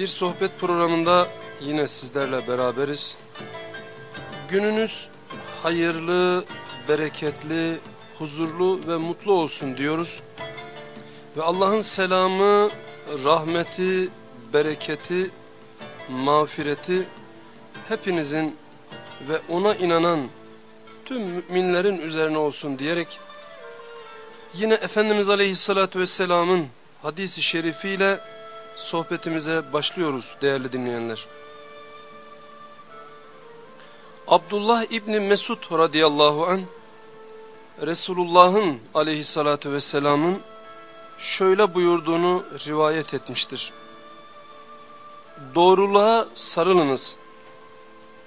Bir sohbet programında yine sizlerle beraberiz. Gününüz hayırlı, bereketli, huzurlu ve mutlu olsun diyoruz. Ve Allah'ın selamı, rahmeti, bereketi, mağfireti hepinizin ve ona inanan tüm müminlerin üzerine olsun diyerek yine Efendimiz Aleyhisselatü Vesselam'ın hadisi şerifiyle sohbetimize başlıyoruz değerli dinleyenler. Abdullah İbni Mesud radıyallahu an Resulullah'ın aleyhissalatü vesselamın şöyle buyurduğunu rivayet etmiştir. Doğruluğa sarılınız.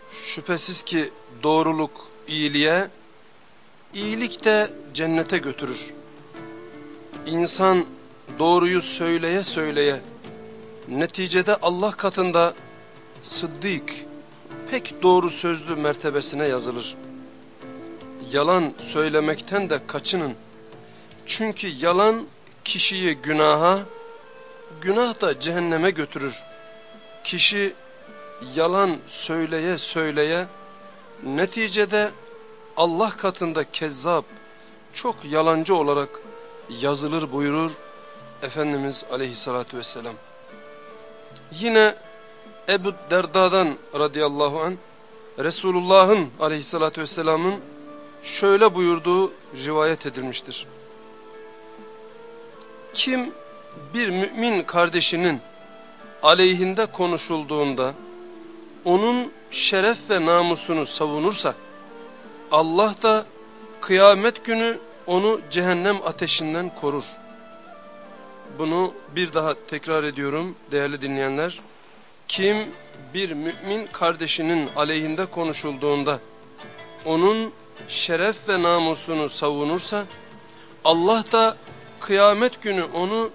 Şüphesiz ki doğruluk iyiliğe, iyilik de cennete götürür. İnsan doğruyu söyleye söyleye, neticede Allah katında sıddık, pek doğru sözlü mertebesine yazılır. Yalan söylemekten de kaçının. Çünkü yalan kişiyi günaha, günah da cehenneme götürür. Kişi yalan söyleye söyleye, neticede Allah katında kezzap, çok yalancı olarak yazılır buyurur Efendimiz aleyhissalatü vesselam. Yine Ebu Derda'dan radıyallahu an Resulullah'ın aleyhissalatü vesselamın şöyle buyurduğu rivayet edilmiştir. Kim bir mümin kardeşinin aleyhinde konuşulduğunda onun şeref ve namusunu savunursa Allah da kıyamet günü onu cehennem ateşinden korur. Bunu bir daha tekrar ediyorum değerli dinleyenler. Kim bir mümin kardeşinin aleyhinde konuşulduğunda onun şeref ve namusunu savunursa Allah da kıyamet günü onu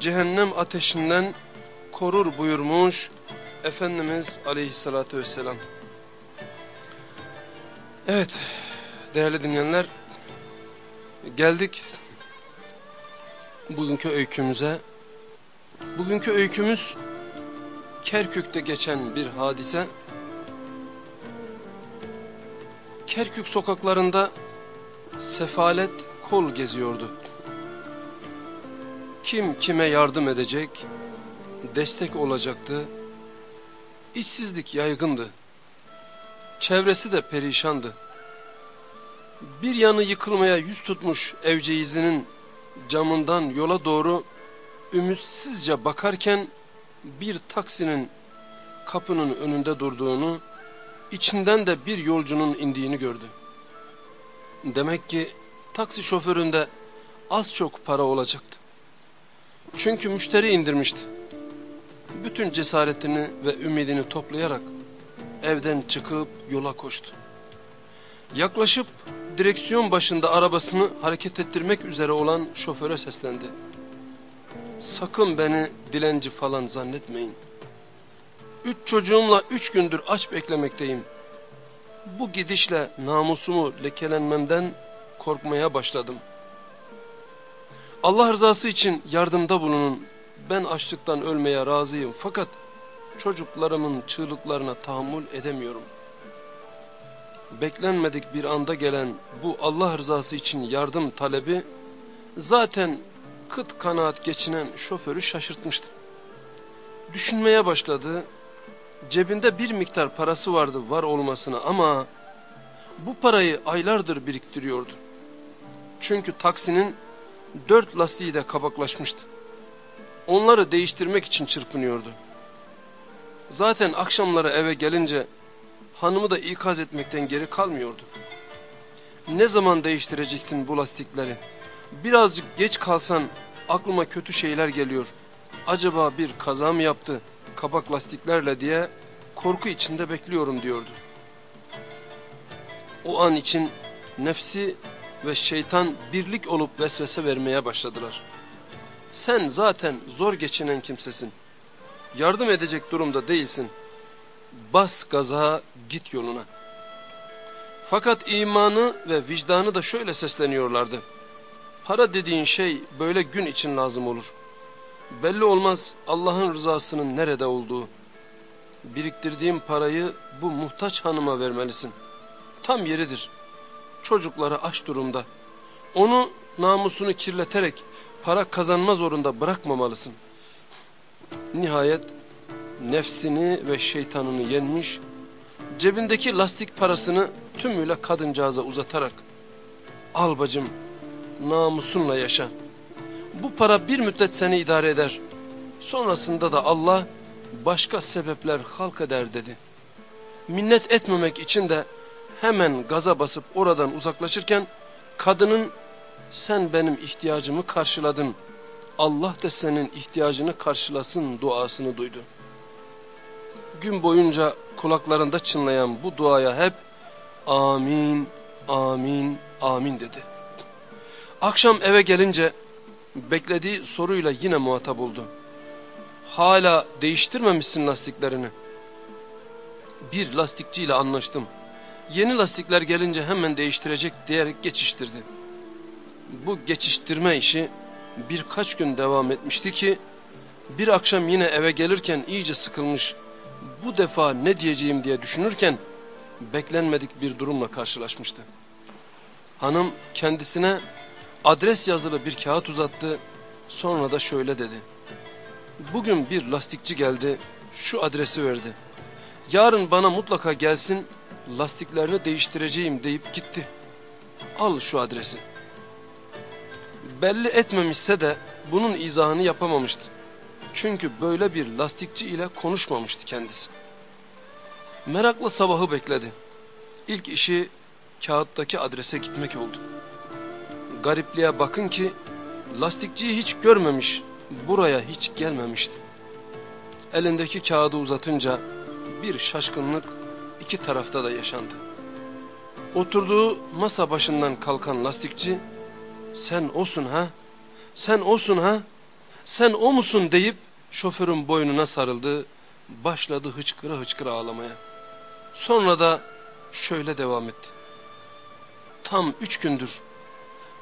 cehennem ateşinden korur buyurmuş Efendimiz aleyhissalatü vesselam. Evet değerli dinleyenler geldik bugünkü öykümüze. Bugünkü öykümüz Kerkük'te geçen bir hadise. Kerkük sokaklarında sefalet kol geziyordu. Kim kime yardım edecek, destek olacaktı. İşsizlik yaygındı. Çevresi de perişandı. Bir yanı yıkılmaya yüz tutmuş evceizinin camından yola doğru ümitsizce bakarken bir taksinin kapının önünde durduğunu, içinden de bir yolcunun indiğini gördü. Demek ki taksi şoföründe az çok para olacaktı. Çünkü müşteri indirmişti. Bütün cesaretini ve ümidini toplayarak evden çıkıp yola koştu. Yaklaşıp direksiyon başında arabasını hareket ettirmek üzere olan şoföre seslendi. Sakın beni dilenci falan zannetmeyin. Üç çocuğumla üç gündür aç beklemekteyim. Bu gidişle namusumu lekelenmemden korkmaya başladım. Allah rızası için yardımda bulunun. Ben açlıktan ölmeye razıyım fakat çocuklarımın çığlıklarına tahammül edemiyorum. Beklenmedik bir anda gelen bu Allah rızası için yardım talebi zaten kıt kanaat geçinen şoförü şaşırtmıştı. Düşünmeye başladı. Cebinde bir miktar parası vardı var olmasına ama bu parayı aylardır biriktiriyordu. Çünkü taksinin dört lastiği de kabaklaşmıştı. Onları değiştirmek için çırpınıyordu. Zaten akşamları eve gelince hanımı da ikaz etmekten geri kalmıyordu. Ne zaman değiştireceksin bu lastikleri? Birazcık geç kalsan aklıma kötü şeyler geliyor. Acaba bir kaza mı yaptı kabak lastiklerle diye korku içinde bekliyorum diyordu. O an için nefsi ve şeytan birlik olup vesvese vermeye başladılar. Sen zaten zor geçinen kimsesin. Yardım edecek durumda değilsin. Bas gaza git yoluna. Fakat imanı ve vicdanı da şöyle sesleniyorlardı. Para dediğin şey böyle gün için lazım olur. Belli olmaz Allah'ın rızasının nerede olduğu. Biriktirdiğin parayı bu muhtaç hanıma vermelisin. Tam yeridir. Çocukları aç durumda. Onu namusunu kirleterek para kazanma zorunda bırakmamalısın. Nihayet nefsini ve şeytanını yenmiş, cebindeki lastik parasını tümüyle kadıncağıza uzatarak, al bacım namusunla yaşa. Bu para bir müddet seni idare eder. Sonrasında da Allah başka sebepler halk eder dedi. Minnet etmemek için de hemen gaza basıp oradan uzaklaşırken kadının sen benim ihtiyacımı karşıladın. Allah da senin ihtiyacını karşılasın duasını duydu. Gün boyunca kulaklarında çınlayan bu duaya hep amin, amin, amin dedi. Akşam eve gelince beklediği soruyla yine muhatap oldu. Hala değiştirmemişsin lastiklerini. Bir lastikçiyle anlaştım. Yeni lastikler gelince hemen değiştirecek diyerek geçiştirdi. Bu geçiştirme işi birkaç gün devam etmişti ki bir akşam yine eve gelirken iyice sıkılmış. Bu defa ne diyeceğim diye düşünürken beklenmedik bir durumla karşılaşmıştı. Hanım kendisine adres yazılı bir kağıt uzattı. Sonra da şöyle dedi. Bugün bir lastikçi geldi, şu adresi verdi. Yarın bana mutlaka gelsin, lastiklerini değiştireceğim deyip gitti. Al şu adresi. Belli etmemişse de bunun izahını yapamamıştı. Çünkü böyle bir lastikçi ile konuşmamıştı kendisi. Merakla sabahı bekledi. İlk işi kağıttaki adrese gitmek oldu garipliğe bakın ki lastikçiyi hiç görmemiş, buraya hiç gelmemişti. Elindeki kağıdı uzatınca bir şaşkınlık iki tarafta da yaşandı. Oturduğu masa başından kalkan lastikçi sen osun ha, sen osun ha, sen o musun deyip şoförün boynuna sarıldı, başladı hıçkıra hıçkıra ağlamaya. Sonra da şöyle devam etti. Tam üç gündür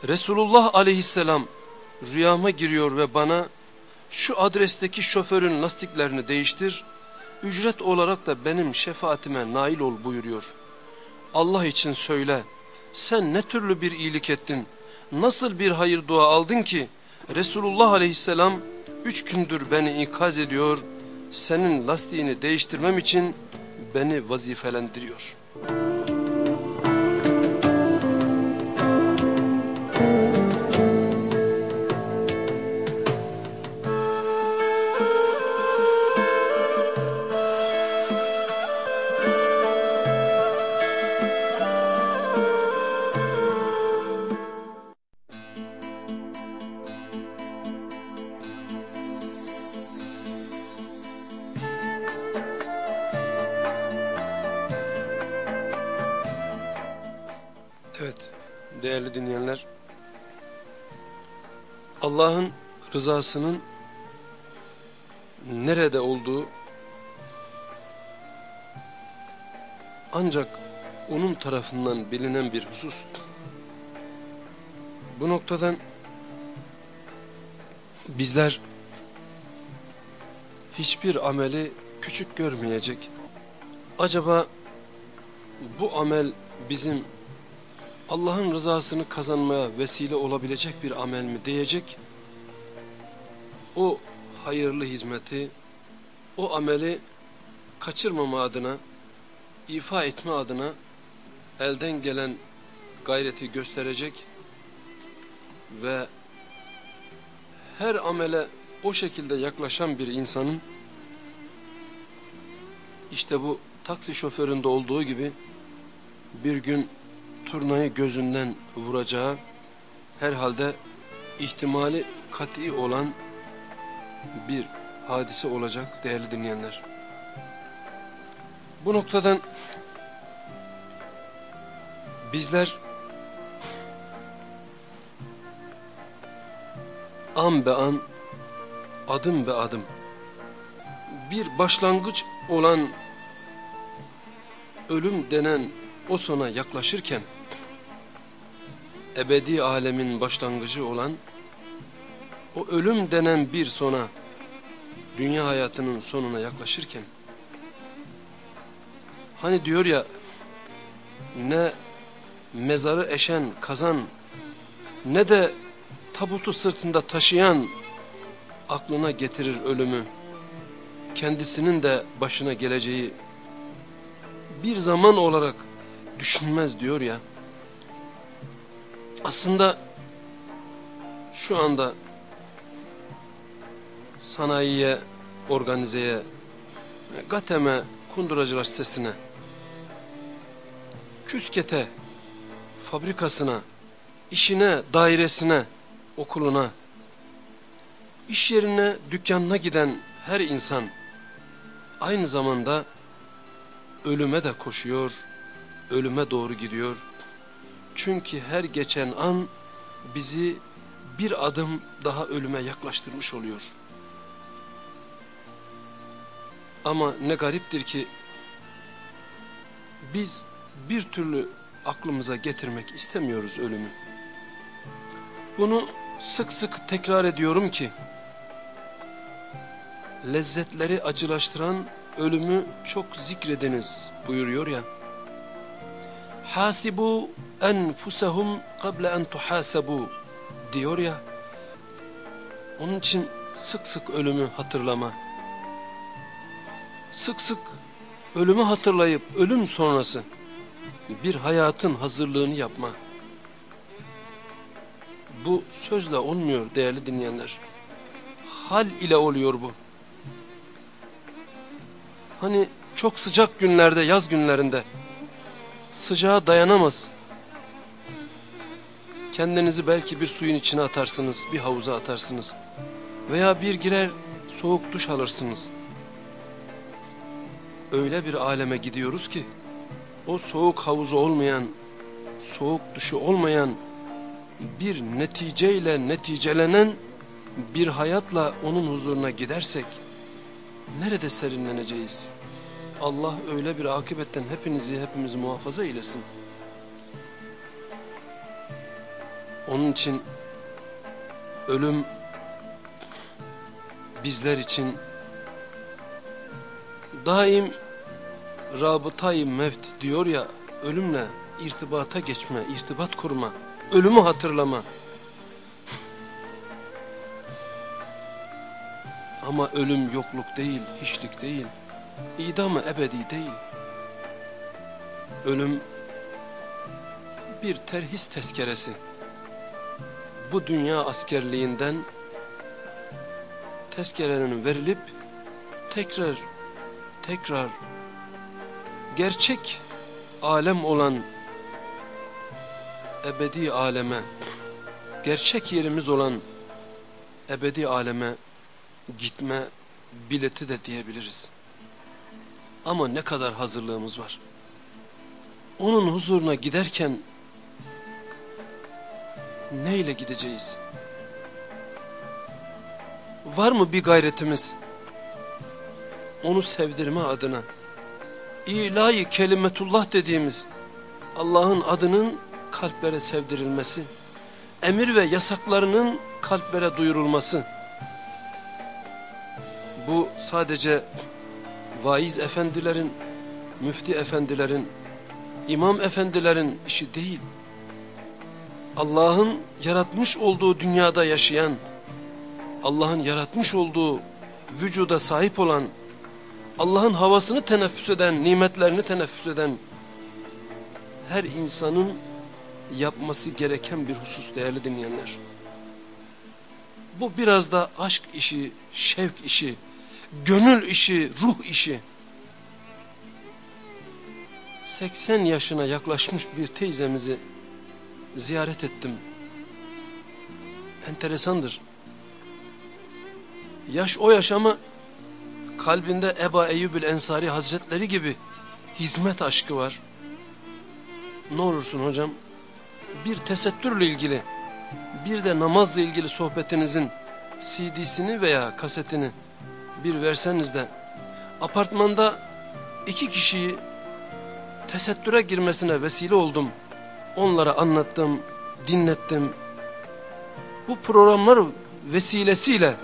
Resulullah aleyhisselam rüyama giriyor ve bana şu adresteki şoförün lastiklerini değiştir, ücret olarak da benim şefaatime nail ol buyuruyor. Allah için söyle, sen ne türlü bir iyilik ettin, nasıl bir hayır dua aldın ki Resulullah aleyhisselam üç gündür beni ikaz ediyor, senin lastiğini değiştirmem için beni vazifelendiriyor.'' Rızasının nerede olduğu ancak onun tarafından bilinen bir husus. Bu noktadan bizler hiçbir ameli küçük görmeyecek. Acaba bu amel bizim Allah'ın rızasını kazanmaya vesile olabilecek bir amel mi diyecek? O hayırlı hizmeti, o ameli kaçırmama adına, ifa etme adına elden gelen gayreti gösterecek ve her amele o şekilde yaklaşan bir insanın işte bu taksi şoföründe olduğu gibi bir gün turnayı gözünden vuracağı herhalde ihtimali kat'i olan bir hadise olacak değerli dinleyenler. Bu noktadan bizler an be an, adım be adım bir başlangıç olan ölüm denen o sona yaklaşırken ebedi alemin başlangıcı olan o ölüm denen bir sona dünya hayatının sonuna yaklaşırken hani diyor ya ne mezarı eşen kazan ne de tabutu sırtında taşıyan aklına getirir ölümü. Kendisinin de başına geleceği bir zaman olarak düşünmez diyor ya. Aslında şu anda sanayiye, organizeye, gateme, kunduracılar sesine, küskete, fabrikasına, işine, dairesine, okuluna, iş yerine, dükkanına giden her insan aynı zamanda ölüme de koşuyor, ölüme doğru gidiyor. Çünkü her geçen an bizi bir adım daha ölüme yaklaştırmış oluyor. Ama ne gariptir ki biz bir türlü aklımıza getirmek istemiyoruz ölümü. Bunu sık sık tekrar ediyorum ki lezzetleri acılaştıran ölümü çok zikrediniz buyuruyor ya. Hasibu enfusahum kable en tuhasabu diyor ya. Onun için sık sık ölümü hatırlama. Sık sık ölümü hatırlayıp ölüm sonrası bir hayatın hazırlığını yapma. Bu sözle olmuyor değerli dinleyenler. Hal ile oluyor bu. Hani çok sıcak günlerde, yaz günlerinde sıcağa dayanamaz. Kendinizi belki bir suyun içine atarsınız, bir havuza atarsınız. Veya bir girer soğuk duş alırsınız. Öyle bir aleme gidiyoruz ki o soğuk havuzu olmayan, soğuk duşu olmayan bir neticeyle neticelenen bir hayatla onun huzuruna gidersek nerede serinleneceğiz? Allah öyle bir akıbetten hepinizi hepimizi muhafaza eylesin. Onun için ölüm bizler için daim rabıtayı mevt diyor ya ölümle irtibata geçme, irtibat kurma, ölümü hatırlama. Ama ölüm yokluk değil, hiçlik değil, idamı ebedi değil. Ölüm bir terhis tezkeresi. Bu dünya askerliğinden tezkerenin verilip tekrar tekrar gerçek alem olan ebedi aleme, gerçek yerimiz olan ebedi aleme gitme bileti de diyebiliriz. Ama ne kadar hazırlığımız var. Onun huzuruna giderken neyle gideceğiz? Var mı bir gayretimiz? Onu sevdirme adına ilahi kelimetullah dediğimiz Allah'ın adının kalplere sevdirilmesi, emir ve yasaklarının kalplere duyurulması. Bu sadece vaiz efendilerin, müfti efendilerin, imam efendilerin işi değil. Allah'ın yaratmış olduğu dünyada yaşayan, Allah'ın yaratmış olduğu vücuda sahip olan Allah'ın havasını teneffüs eden, nimetlerini teneffüs eden her insanın yapması gereken bir husus değerli dinleyenler. Bu biraz da aşk işi, şevk işi, gönül işi, ruh işi. 80 yaşına yaklaşmış bir teyzemizi ziyaret ettim. Enteresandır. Yaş o yaş ama kalbinde Eba Eyyubil Ensari Hazretleri gibi hizmet aşkı var. Ne olursun hocam bir tesettürle ilgili bir de namazla ilgili sohbetinizin CD'sini veya kasetini bir verseniz de apartmanda iki kişiyi tesettüre girmesine vesile oldum. Onlara anlattım, dinlettim. Bu programlar vesilesiyle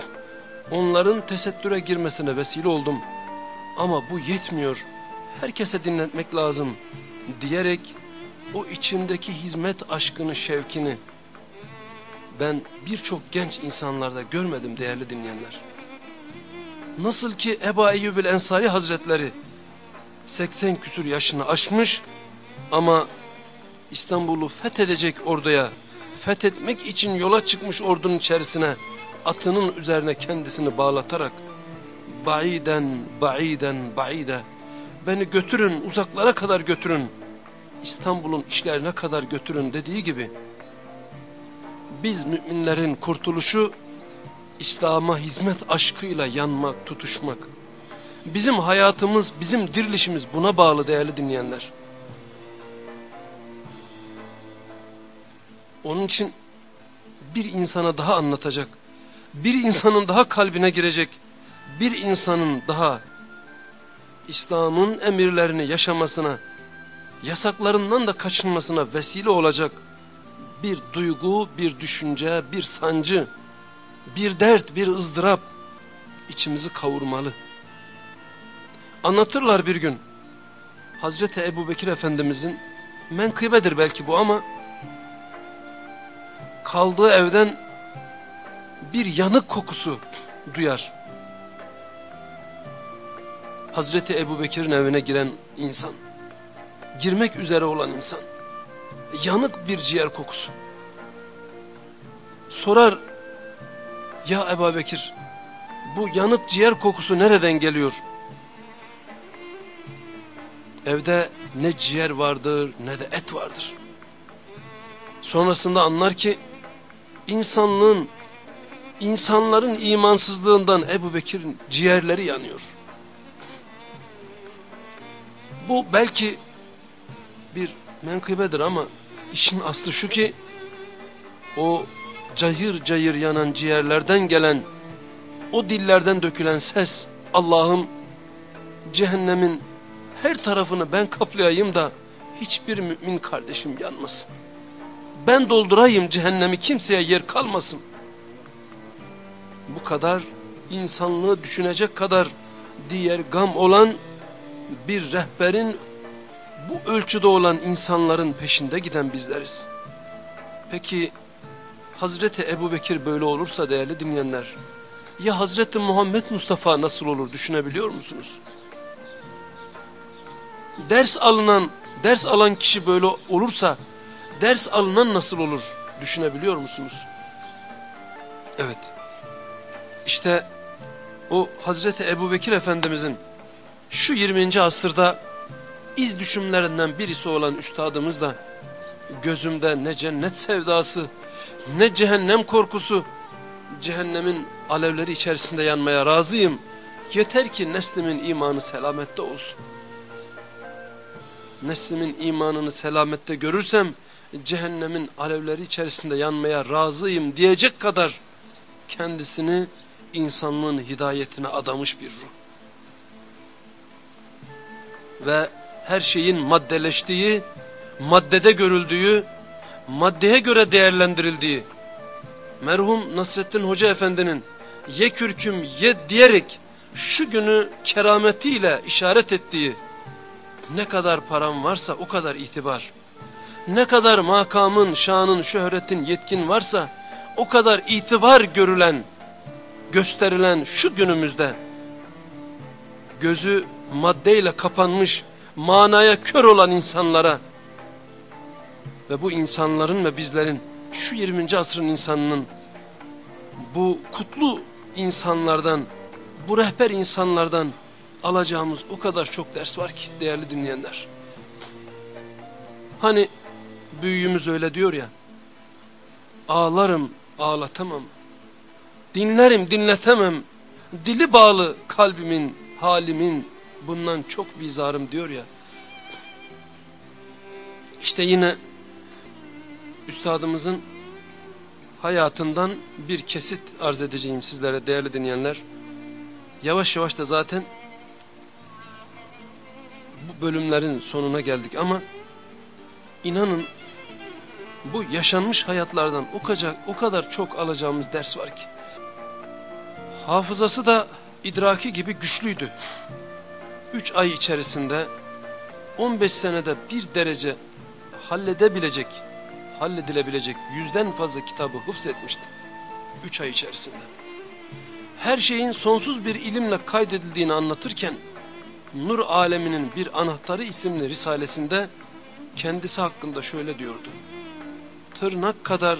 onların tesettüre girmesine vesile oldum. Ama bu yetmiyor. Herkese dinletmek lazım diyerek o içindeki hizmet aşkını, şevkini ben birçok genç insanlarda görmedim değerli dinleyenler. Nasıl ki Eba Eyyubil Ensari Hazretleri 80 küsur yaşını aşmış ama İstanbul'u fethedecek orduya, fethetmek için yola çıkmış ordunun içerisine atının üzerine kendisini bağlatarak Ba'iden, ba'iden, ba'ide beni götürün, uzaklara kadar götürün, İstanbul'un işlerine kadar götürün dediği gibi biz müminlerin kurtuluşu İslam'a hizmet aşkıyla yanmak, tutuşmak. Bizim hayatımız, bizim dirilişimiz buna bağlı değerli dinleyenler. Onun için bir insana daha anlatacak, bir insanın daha kalbine girecek, bir insanın daha İslam'ın emirlerini yaşamasına, yasaklarından da kaçınmasına vesile olacak bir duygu, bir düşünce, bir sancı, bir dert, bir ızdırap içimizi kavurmalı. Anlatırlar bir gün Hazreti Ebu Bekir Efendimizin menkıbedir belki bu ama kaldığı evden bir yanık kokusu duyar. Hazreti Ebu Bekir'in evine giren insan, girmek üzere olan insan, yanık bir ciğer kokusu. Sorar, ya Ebu Bekir, bu yanık ciğer kokusu nereden geliyor? Evde ne ciğer vardır ne de et vardır. Sonrasında anlar ki insanlığın, insanların imansızlığından Ebu Bekir'in ciğerleri yanıyor. Bu belki bir menkıbedir ama işin aslı şu ki o cayır cayır yanan ciğerlerden gelen o dillerden dökülen ses Allah'ım cehennemin her tarafını ben kaplayayım da hiçbir mümin kardeşim yanmasın. Ben doldurayım cehennemi kimseye yer kalmasın. Bu kadar insanlığı düşünecek kadar diğer gam olan bir rehberin bu ölçüde olan insanların peşinde giden bizleriz. Peki Hazreti Ebu Bekir böyle olursa değerli dinleyenler, ya Hazreti Muhammed Mustafa nasıl olur düşünebiliyor musunuz? Ders alınan, ders alan kişi böyle olursa, ders alınan nasıl olur düşünebiliyor musunuz? Evet, işte o Hazreti Ebu Bekir Efendimizin şu 20. asırda iz düşümlerinden birisi olan üstadımız da gözümde ne cennet sevdası ne cehennem korkusu cehennemin alevleri içerisinde yanmaya razıyım. Yeter ki neslimin imanı selamette olsun. Neslimin imanını selamette görürsem cehennemin alevleri içerisinde yanmaya razıyım diyecek kadar kendisini insanlığın hidayetine adamış bir ruh. Ve her şeyin maddeleştiği, maddede görüldüğü, maddeye göre değerlendirildiği, merhum Nasrettin Hoca Efendi'nin ye kürküm ye diyerek şu günü kerametiyle işaret ettiği, ne kadar param varsa o kadar itibar, ne kadar makamın, şanın, şöhretin, yetkin varsa o kadar itibar görülen, gösterilen şu günümüzde, gözü maddeyle kapanmış, manaya kör olan insanlara ve bu insanların ve bizlerin şu 20. asrın insanının bu kutlu insanlardan, bu rehber insanlardan alacağımız o kadar çok ders var ki değerli dinleyenler. Hani büyüğümüz öyle diyor ya, ağlarım ağlatamam, dinlerim dinletemem, dili bağlı kalbimin, halimin, bundan çok bizarım diyor ya. İşte yine üstadımızın hayatından bir kesit arz edeceğim sizlere değerli dinleyenler. Yavaş yavaş da zaten bu bölümlerin sonuna geldik ama inanın bu yaşanmış hayatlardan o kadar, o kadar çok alacağımız ders var ki. Hafızası da idraki gibi güçlüydü. Üç ay içerisinde 15 senede bir derece halledebilecek, halledilebilecek yüzden fazla kitabı hıfzetmişti. Üç ay içerisinde. Her şeyin sonsuz bir ilimle kaydedildiğini anlatırken, Nur Aleminin bir anahtarı isimli risalesinde kendisi hakkında şöyle diyordu. Tırnak kadar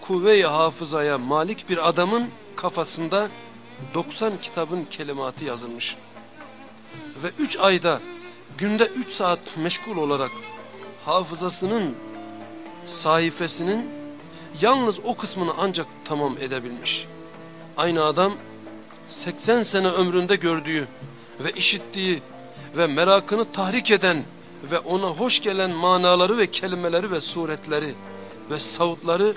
kuvve-i hafızaya malik bir adamın kafasında 90 kitabın kelimatı yazılmış. Ve 3 ayda günde 3 saat meşgul olarak hafızasının sayfasının yalnız o kısmını ancak tamam edebilmiş. Aynı adam 80 sene ömründe gördüğü ve işittiği ve merakını tahrik eden ve ona hoş gelen manaları ve kelimeleri ve suretleri ve savutları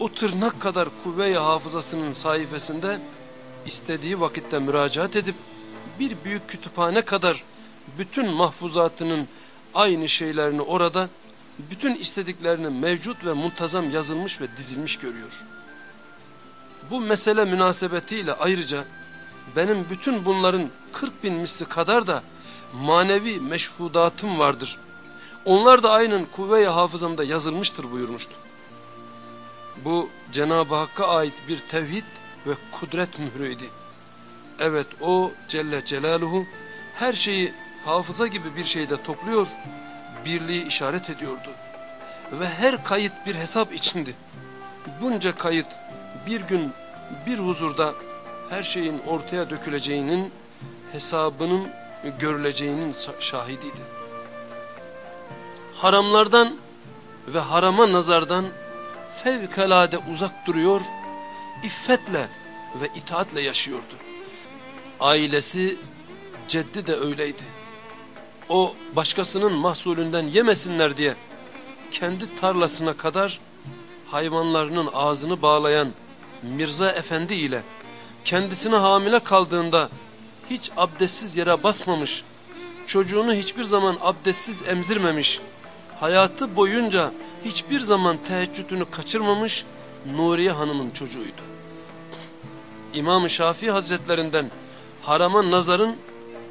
o tırnak kadar kuvve-i hafızasının sayfasında istediği vakitte müracaat edip bir büyük kütüphane kadar bütün mahfuzatının aynı şeylerini orada bütün istediklerini mevcut ve muntazam yazılmış ve dizilmiş görüyor. Bu mesele münasebetiyle ayrıca benim bütün bunların 40 bin misli kadar da manevi meşhudatım vardır. Onlar da aynen kuvve-i hafızamda yazılmıştır buyurmuştu. Bu Cenab-ı Hakk'a ait bir tevhid ve kudret mührüydi. Evet o Celle Celaluhu her şeyi hafıza gibi bir şeyde topluyor, birliği işaret ediyordu. Ve her kayıt bir hesap içindi. Bunca kayıt bir gün bir huzurda her şeyin ortaya döküleceğinin hesabının görüleceğinin şahidiydi. Haramlardan ve harama nazardan fevkalade uzak duruyor, iffetle ve itaatle yaşıyordu. Ailesi, ceddi de öyleydi. O başkasının mahsulünden yemesinler diye kendi tarlasına kadar hayvanlarının ağzını bağlayan Mirza Efendi ile kendisine hamile kaldığında hiç abdestsiz yere basmamış, çocuğunu hiçbir zaman abdestsiz emzirmemiş, hayatı boyunca hiçbir zaman teheccüdünü kaçırmamış Nuriye Hanım'ın çocuğuydu. İmam-ı Şafii Hazretlerinden harama nazarın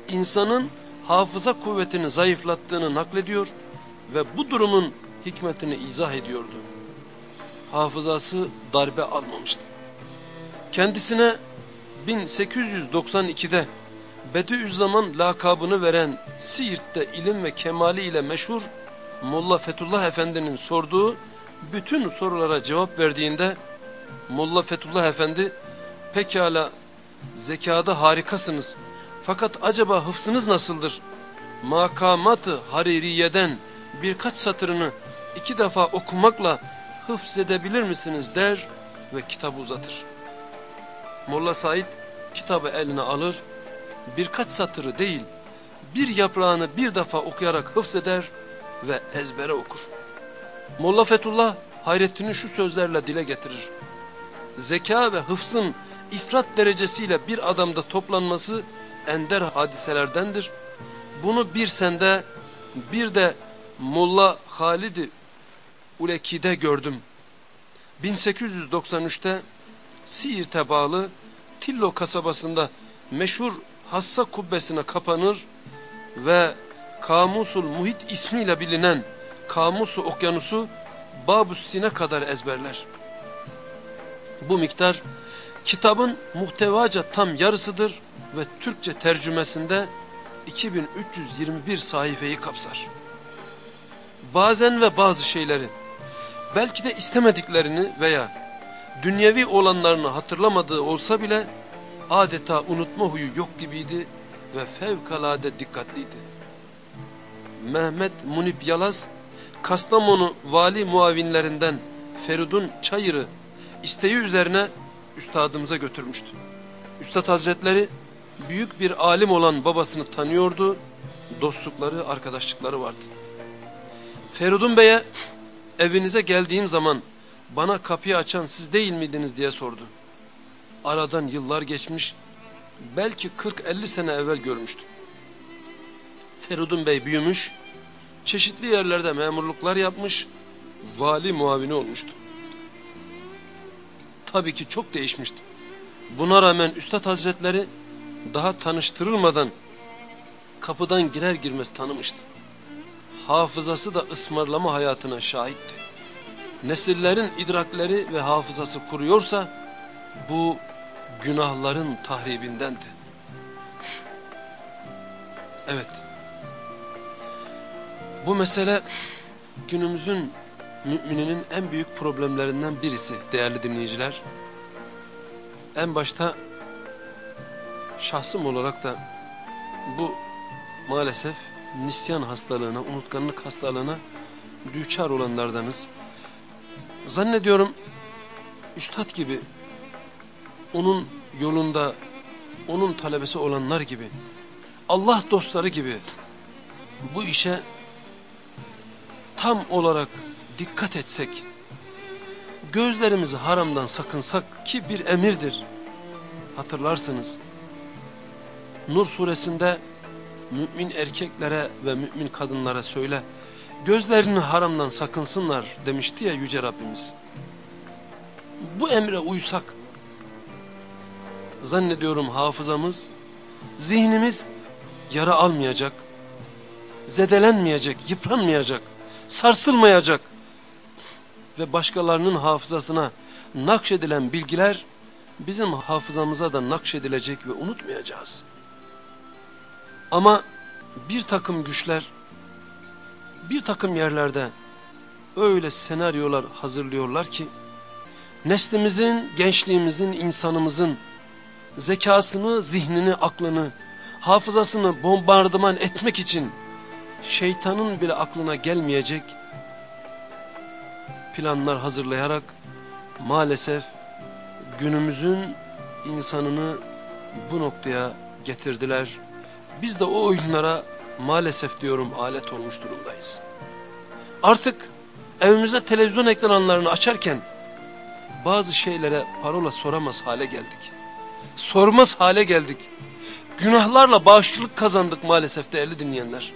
insanın hafıza kuvvetini zayıflattığını naklediyor ve bu durumun hikmetini izah ediyordu. Hafızası darbe almamıştı. Kendisine 1892'de Bediüzzaman lakabını veren Siirt'te ilim ve kemali ile meşhur Molla Fethullah Efendi'nin sorduğu bütün sorulara cevap verdiğinde Molla Fethullah Efendi pekala zekada harikasınız fakat acaba hıfsınız nasıldır? Makamatı Haririye'den birkaç satırını iki defa okumakla hıfz edebilir misiniz der ve kitabı uzatır. Molla Said kitabı eline alır birkaç satırı değil bir yaprağını bir defa okuyarak hıfz eder ve ezbere okur. Molla Fethullah hayretini şu sözlerle dile getirir. Zeka ve hıfzın ifrat derecesiyle bir adamda toplanması ender hadiselerdendir. Bunu bir sende bir de Molla Halid-i Uleki'de gördüm. 1893'te Siirt'e bağlı Tillo kasabasında meşhur Hassa kubbesine kapanır ve Kamusul Muhit ismiyle bilinen Kamusu Okyanusu Babüssin'e kadar ezberler. Bu miktar kitabın muhtevaca tam yarısıdır ve Türkçe tercümesinde 2321 sayfayı kapsar. Bazen ve bazı şeyleri belki de istemediklerini veya dünyevi olanlarını hatırlamadığı olsa bile adeta unutma huyu yok gibiydi ve fevkalade dikkatliydi. Mehmet Munip Yalaz, Kastamonu vali muavinlerinden Feridun Çayır'ı isteği üzerine üstadımıza götürmüştü. Üstad Hazretleri büyük bir alim olan babasını tanıyordu, dostlukları, arkadaşlıkları vardı. Feridun Bey'e evinize geldiğim zaman bana kapıyı açan siz değil miydiniz diye sordu. Aradan yıllar geçmiş, belki 40-50 sene evvel görmüştüm. Feridun Bey büyümüş, çeşitli yerlerde memurluklar yapmış, vali muavini olmuştu. Tabii ki çok değişmişti. Buna rağmen Üstad Hazretleri daha tanıştırılmadan kapıdan girer girmez tanımıştı. Hafızası da ısmarlama hayatına şahitti. Nesillerin idrakleri ve hafızası kuruyorsa bu günahların tahribindendi. Evet. Bu mesele günümüzün mümininin en büyük problemlerinden birisi değerli dinleyiciler. En başta şahsım olarak da bu maalesef nisyan hastalığına, unutkanlık hastalığına düçar olanlardanız. Zannediyorum üstad gibi, onun yolunda, onun talebesi olanlar gibi, Allah dostları gibi bu işe tam olarak dikkat etsek, gözlerimizi haramdan sakınsak ki bir emirdir. Hatırlarsınız. Nur suresinde mümin erkeklere ve mümin kadınlara söyle, gözlerini haramdan sakınsınlar demişti ya Yüce Rabbimiz. Bu emre uysak, zannediyorum hafızamız, zihnimiz yara almayacak, zedelenmeyecek, yıpranmayacak, sarsılmayacak ve başkalarının hafızasına nakşedilen bilgiler bizim hafızamıza da nakşedilecek ve unutmayacağız. Ama bir takım güçler bir takım yerlerde öyle senaryolar hazırlıyorlar ki neslimizin, gençliğimizin, insanımızın zekasını, zihnini, aklını, hafızasını bombardıman etmek için şeytanın bile aklına gelmeyecek planlar hazırlayarak maalesef günümüzün insanını bu noktaya getirdiler. Biz de o oyunlara maalesef diyorum alet olmuş durumdayız. Artık evimizde televizyon ekranlarını açarken bazı şeylere parola soramaz hale geldik. Sormaz hale geldik. Günahlarla bağışçılık kazandık maalesef değerli dinleyenler.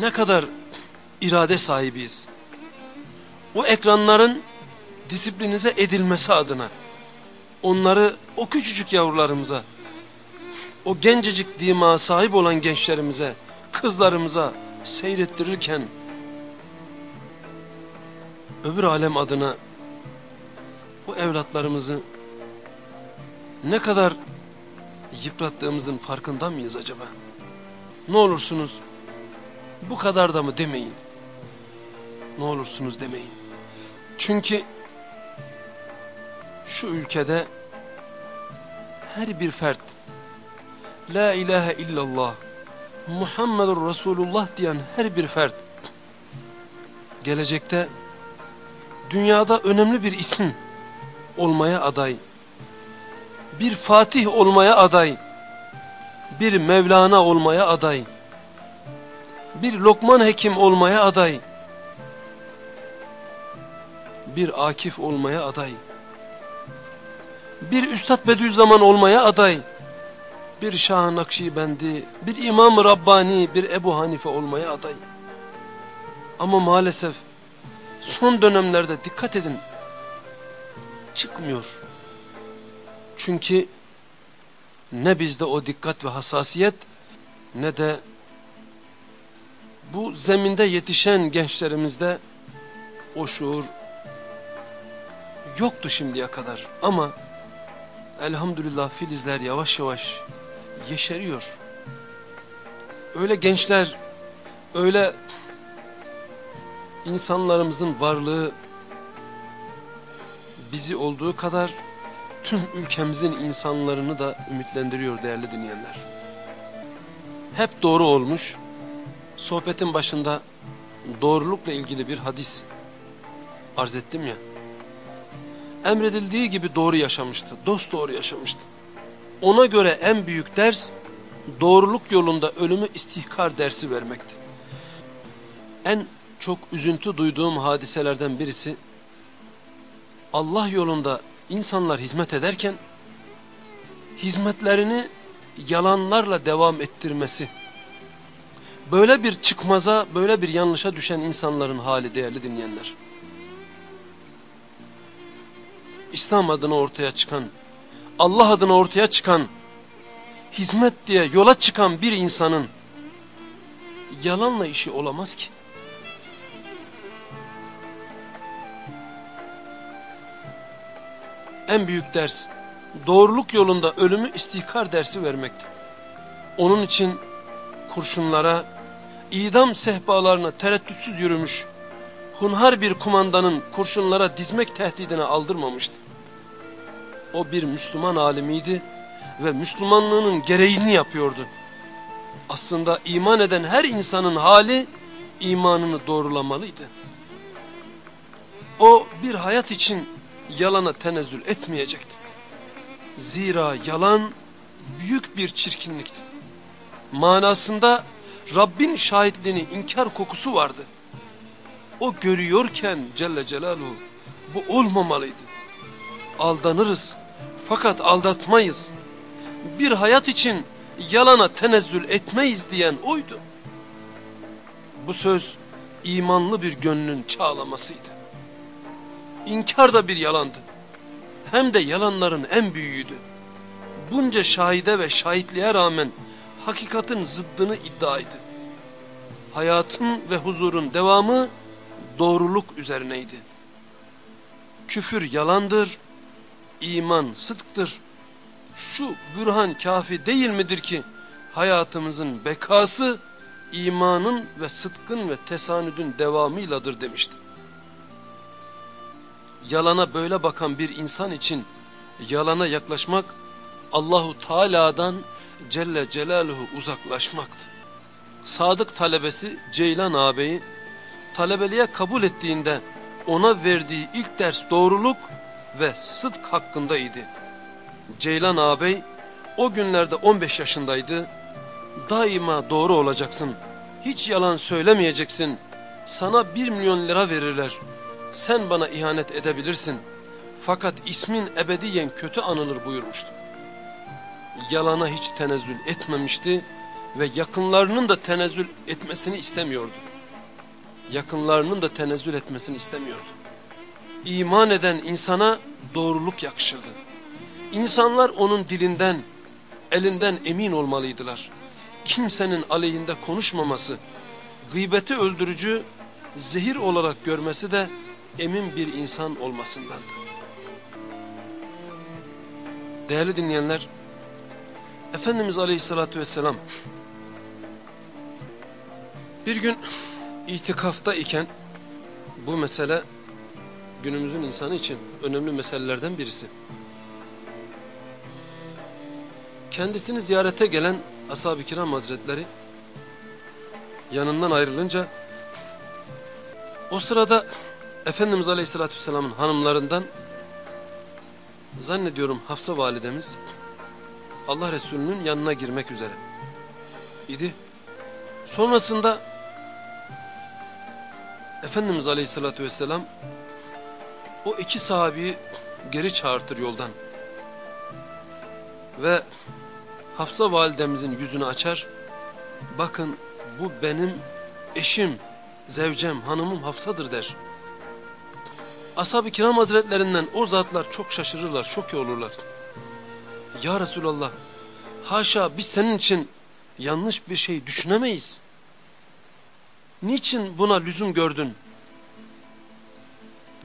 Ne kadar irade sahibiyiz. O ekranların disiplinize edilmesi adına onları o küçücük yavrularımıza o gencecik dima sahip olan gençlerimize, kızlarımıza seyrettirirken öbür alem adına bu evlatlarımızı ne kadar yıprattığımızın farkında mıyız acaba? Ne olursunuz bu kadar da mı demeyin. Ne olursunuz demeyin. Çünkü şu ülkede her bir fert La ilahe illallah Muhammedur Resulullah diyen her bir fert gelecekte dünyada önemli bir isim olmaya aday bir Fatih olmaya aday bir Mevlana olmaya aday bir Lokman Hekim olmaya aday bir Akif olmaya aday bir Üstad Bediüzzaman olmaya aday bir Şah-ı Nakşibendi, bir İmam-ı Rabbani, bir Ebu Hanife olmaya aday. Ama maalesef son dönemlerde dikkat edin çıkmıyor. Çünkü ne bizde o dikkat ve hassasiyet ne de bu zeminde yetişen gençlerimizde o şuur yoktu şimdiye kadar. Ama elhamdülillah filizler yavaş yavaş yeşeriyor. Öyle gençler, öyle insanlarımızın varlığı bizi olduğu kadar tüm ülkemizin insanlarını da ümitlendiriyor değerli dinleyenler. Hep doğru olmuş. Sohbetin başında doğrulukla ilgili bir hadis arz ettim ya. Emredildiği gibi doğru yaşamıştı. Dost doğru yaşamıştı. Ona göre en büyük ders doğruluk yolunda ölümü istihkar dersi vermekti. En çok üzüntü duyduğum hadiselerden birisi Allah yolunda insanlar hizmet ederken hizmetlerini yalanlarla devam ettirmesi. Böyle bir çıkmaza, böyle bir yanlışa düşen insanların hali değerli dinleyenler. İslam adına ortaya çıkan, Allah adına ortaya çıkan, hizmet diye yola çıkan bir insanın yalanla işi olamaz ki. En büyük ders doğruluk yolunda ölümü istihkar dersi vermekti. Onun için kurşunlara, idam sehpalarına tereddütsüz yürümüş, hunhar bir kumandanın kurşunlara dizmek tehdidine aldırmamıştı. O bir Müslüman alimiydi ve Müslümanlığının gereğini yapıyordu. Aslında iman eden her insanın hali imanını doğrulamalıydı. O bir hayat için yalana tenezzül etmeyecekti. Zira yalan büyük bir çirkinlikti. Manasında Rabbin şahitliğini inkar kokusu vardı. O görüyorken Celle Celaluhu bu olmamalıydı. Aldanırız fakat aldatmayız. Bir hayat için yalana tenezzül etmeyiz diyen oydu. Bu söz imanlı bir gönlün çağlamasıydı. İnkar da bir yalandı. Hem de yalanların en büyüğüydü. Bunca şahide ve şahitliğe rağmen hakikatin zıddını iddiaydı. Hayatın ve huzurun devamı doğruluk üzerineydi. Küfür yalandır, iman sıdktır. Şu bürhan kafi değil midir ki hayatımızın bekası imanın ve sıdkın ve tesanüdün devamıyladır demişti. Yalana böyle bakan bir insan için yalana yaklaşmak Allahu Teala'dan Celle Celaluhu uzaklaşmaktı. Sadık talebesi Ceylan ağabeyi talebeliğe kabul ettiğinde ona verdiği ilk ders doğruluk ve sıdk hakkındaydı. Ceylan ağabey o günlerde 15 yaşındaydı. Daima doğru olacaksın. Hiç yalan söylemeyeceksin. Sana bir milyon lira verirler. Sen bana ihanet edebilirsin. Fakat ismin ebediyen kötü anılır buyurmuştu. Yalana hiç tenezzül etmemişti ve yakınlarının da tenezzül etmesini istemiyordu. Yakınlarının da tenezzül etmesini istemiyordu. İman eden insana doğruluk yakışırdı. İnsanlar onun dilinden, elinden emin olmalıydılar. Kimsenin aleyhinde konuşmaması, gıybeti öldürücü, zehir olarak görmesi de emin bir insan olmasındandı. Değerli dinleyenler, Efendimiz Aleyhisselatü Vesselam bir gün itikafta iken bu mesele günümüzün insanı için önemli meselelerden birisi. Kendisini ziyarete gelen Ashab-ı Kiram Hazretleri yanından ayrılınca o sırada Efendimiz Aleyhisselatü Vesselam'ın hanımlarından zannediyorum Hafsa validemiz Allah Resulü'nün yanına girmek üzere idi. Sonrasında Efendimiz Aleyhisselatü Vesselam o iki sahabeyi geri çağırtır yoldan. Ve Hafsa validemizin yüzünü açar. Bakın bu benim eşim, zevcem, hanımım Hafsa'dır der. Ashab-ı kiram hazretlerinden o zatlar çok şaşırırlar, şok olurlar. Ya Resulallah, haşa biz senin için yanlış bir şey düşünemeyiz. Niçin buna lüzum gördün?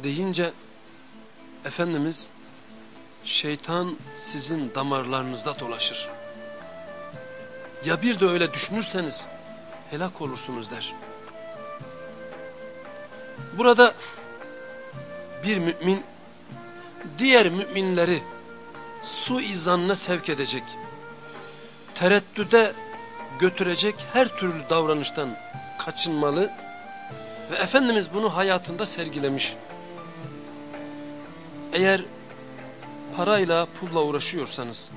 Deyince Efendimiz şeytan sizin damarlarınızda dolaşır. Ya bir de öyle düşünürseniz helak olursunuz der. Burada bir mümin diğer müminleri suizanına sevk edecek, tereddüde götürecek her türlü davranıştan kaçınmalı ve Efendimiz bunu hayatında sergilemiş. Eğer parayla pulla uğraşıyorsanız,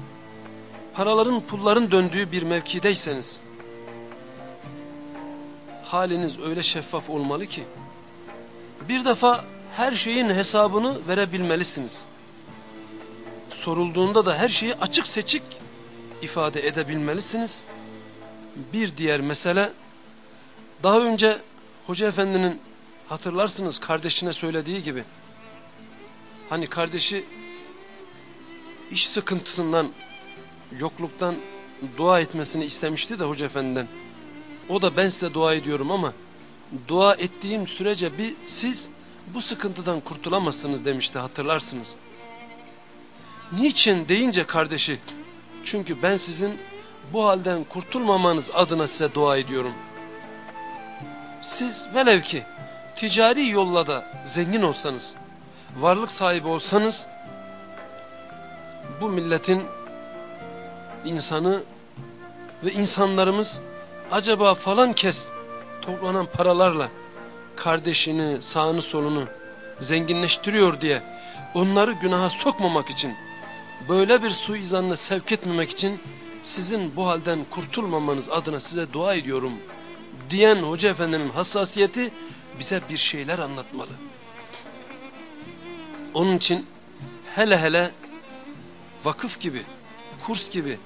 paraların pulların döndüğü bir mevkideyseniz, haliniz öyle şeffaf olmalı ki, bir defa her şeyin hesabını verebilmelisiniz. Sorulduğunda da her şeyi açık seçik ifade edebilmelisiniz. Bir diğer mesele Daha önce Hoca Efendi'nin hatırlarsınız kardeşine söylediği gibi. Hani kardeşi iş sıkıntısından, yokluktan dua etmesini istemişti de Hoca Efendi'den. O da ben size dua ediyorum ama dua ettiğim sürece bir siz bu sıkıntıdan kurtulamazsınız demişti hatırlarsınız. Niçin deyince kardeşi çünkü ben sizin bu halden kurtulmamanız adına size dua ediyorum. Siz velev ki ticari yolla da zengin olsanız, varlık sahibi olsanız bu milletin insanı ve insanlarımız acaba falan kes toplanan paralarla kardeşini, sağını solunu zenginleştiriyor diye onları günaha sokmamak için böyle bir suizanla sevk etmemek için sizin bu halden kurtulmamanız adına size dua ediyorum diyen Hoca Efendi'nin hassasiyeti bize bir şeyler anlatmalı. Onun için hele hele vakıf gibi, kurs gibi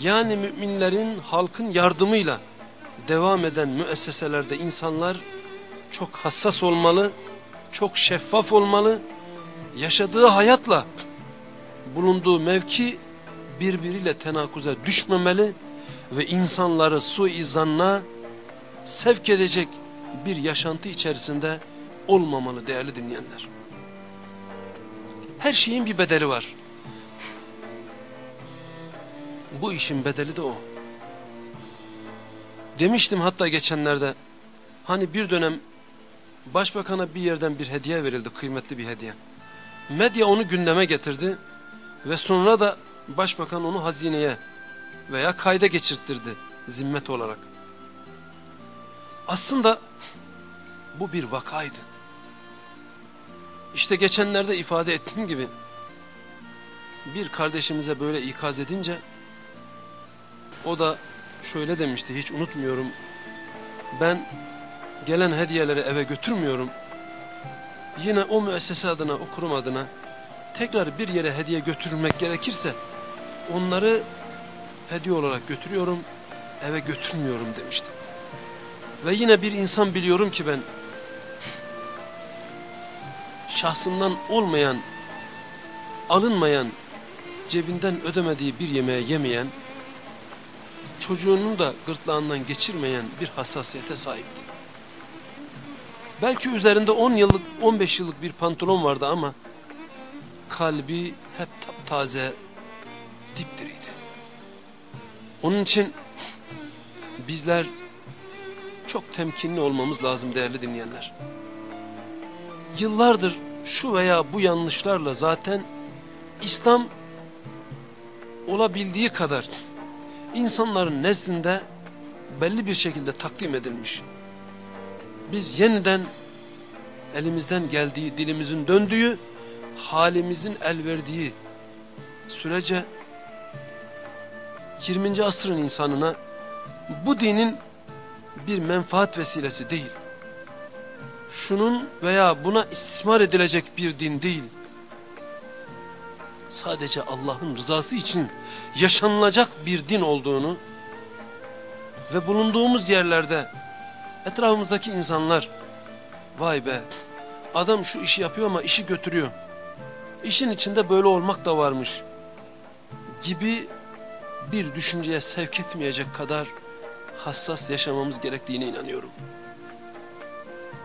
yani müminlerin halkın yardımıyla devam eden müesseselerde insanlar çok hassas olmalı, çok şeffaf olmalı, yaşadığı hayatla bulunduğu mevki birbiriyle tenakuza düşmemeli ve insanları suizanla sevk edecek bir yaşantı içerisinde olmamalı değerli dinleyenler. Her şeyin bir bedeli var. Bu işin bedeli de o. Demiştim hatta geçenlerde hani bir dönem başbakana bir yerden bir hediye verildi kıymetli bir hediye. Medya onu gündeme getirdi ve sonra da başbakan onu hazineye veya kayda geçirttirdi zimmet olarak. Aslında bu bir vakaydı. İşte geçenlerde ifade ettiğim gibi bir kardeşimize böyle ikaz edince o da şöyle demişti hiç unutmuyorum. Ben gelen hediyeleri eve götürmüyorum. Yine o müessese adına, o kurum adına tekrar bir yere hediye götürmek gerekirse onları hediye olarak götürüyorum, eve götürmüyorum demişti. Ve yine bir insan biliyorum ki ben şahsından olmayan, alınmayan, cebinden ödemediği bir yemeğe yemeyen, çocuğunun da gırtlağından geçirmeyen bir hassasiyete sahipti. Belki üzerinde 10 yıllık, 15 yıllık bir pantolon vardı ama kalbi hep taze, dipdiriydi. Onun için bizler çok temkinli olmamız lazım değerli dinleyenler. Yıllardır şu veya bu yanlışlarla zaten İslam olabildiği kadar insanların nezdinde belli bir şekilde takdim edilmiş. Biz yeniden elimizden geldiği, dilimizin döndüğü, halimizin el verdiği sürece 20. asrın insanına bu dinin bir menfaat vesilesi değil. Şunun veya buna istismar edilecek bir din değil. Sadece Allah'ın rızası için yaşanılacak bir din olduğunu ve bulunduğumuz yerlerde etrafımızdaki insanlar vay be adam şu işi yapıyor ama işi götürüyor. İşin içinde böyle olmak da varmış gibi bir düşünceye sevk etmeyecek kadar hassas yaşamamız gerektiğine inanıyorum.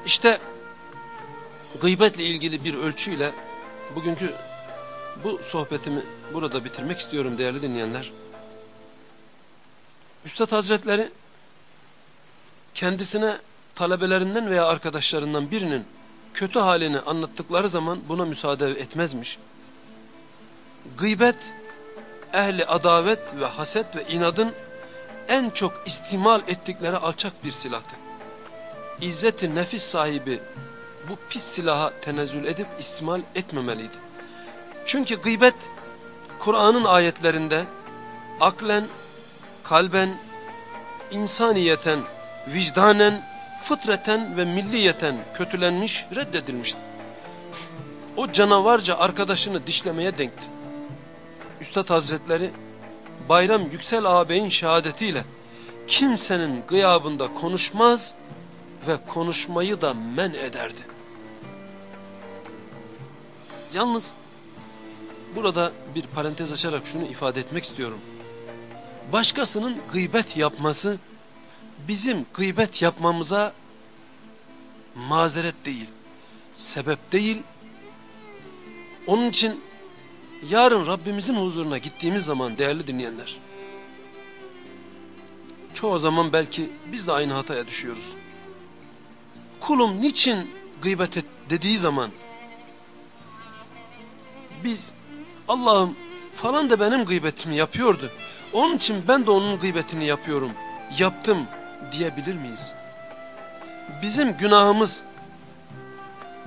İşte gıybetle ilgili bir ölçüyle bugünkü bu sohbetimi burada bitirmek istiyorum değerli dinleyenler. Üstad Hazretleri kendisine talebelerinden veya arkadaşlarından birinin kötü halini anlattıkları zaman buna müsaade etmezmiş. Gıybet, ehli adavet ve haset ve inadın en çok istimal ettikleri alçak bir silahtı. İzzet-i nefis sahibi bu pis silaha tenezzül edip istimal etmemeliydi. Çünkü gıybet Kur'an'ın ayetlerinde aklen, kalben, insaniyeten, vicdanen, fıtreten ve milliyeten kötülenmiş, reddedilmişti. O canavarca arkadaşını dişlemeye denkti. Üstad Hazretleri Bayram Yüksel ağabeyin şehadetiyle kimsenin gıyabında konuşmaz ve konuşmayı da men ederdi. Yalnız burada bir parantez açarak şunu ifade etmek istiyorum. Başkasının gıybet yapması bizim gıybet yapmamıza mazeret değil, sebep değil. Onun için yarın Rabbimizin huzuruna gittiğimiz zaman değerli dinleyenler, çoğu zaman belki biz de aynı hataya düşüyoruz. Kulum niçin gıybet et dediği zaman biz Allah'ım falan da benim gıybetimi yapıyordu. Onun için ben de onun gıybetini yapıyorum. Yaptım diyebilir miyiz? Bizim günahımız,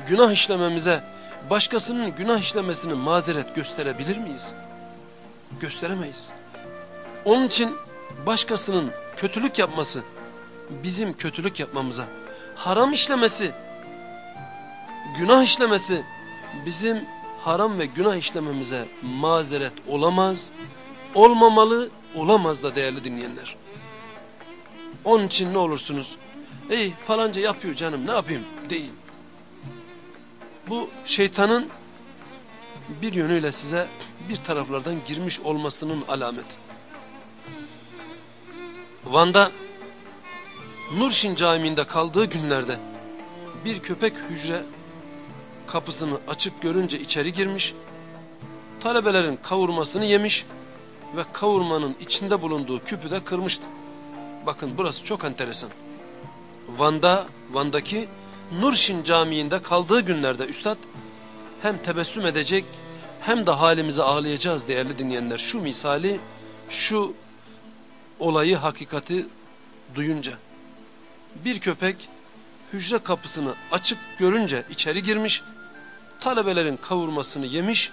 günah işlememize, başkasının günah işlemesini mazeret gösterebilir miyiz? Gösteremeyiz. Onun için başkasının kötülük yapması, bizim kötülük yapmamıza, haram işlemesi, günah işlemesi, bizim haram ve günah işlememize mazeret olamaz, olmamalı, olamaz da değerli dinleyenler. Onun için ne olursunuz, ey falanca yapıyor canım ne yapayım değil. Bu şeytanın bir yönüyle size bir taraflardan girmiş olmasının alameti. Van'da Nurşin Camii'nde kaldığı günlerde bir köpek hücre kapısını açık görünce içeri girmiş, talebelerin kavurmasını yemiş ve kavurmanın içinde bulunduğu küpü de kırmıştı. Bakın burası çok enteresan. Van'da, Van'daki Nurşin Camii'nde kaldığı günlerde üstad hem tebessüm edecek hem de halimize ağlayacağız değerli dinleyenler. Şu misali, şu olayı, hakikati duyunca. Bir köpek hücre kapısını açık görünce içeri girmiş, talebelerin kavurmasını yemiş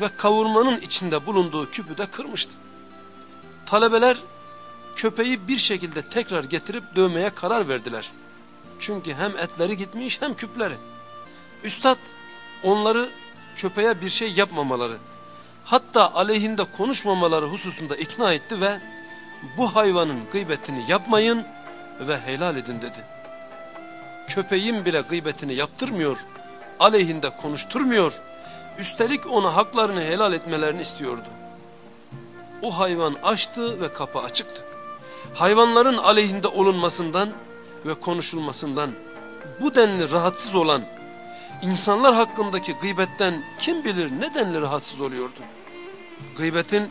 ve kavurmanın içinde bulunduğu küpü de kırmıştı. Talebeler köpeği bir şekilde tekrar getirip dövmeye karar verdiler. Çünkü hem etleri gitmiş hem küpleri. Üstad onları köpeğe bir şey yapmamaları, hatta aleyhinde konuşmamaları hususunda ikna etti ve bu hayvanın gıybetini yapmayın ve helal edin dedi. Köpeğin bile gıybetini yaptırmıyor, aleyhinde konuşturmuyor, üstelik ona haklarını helal etmelerini istiyordu. O hayvan açtı ve kapı açıktı. Hayvanların aleyhinde olunmasından ve konuşulmasından bu denli rahatsız olan insanlar hakkındaki gıybetten kim bilir nedenli rahatsız oluyordu. Gıybetin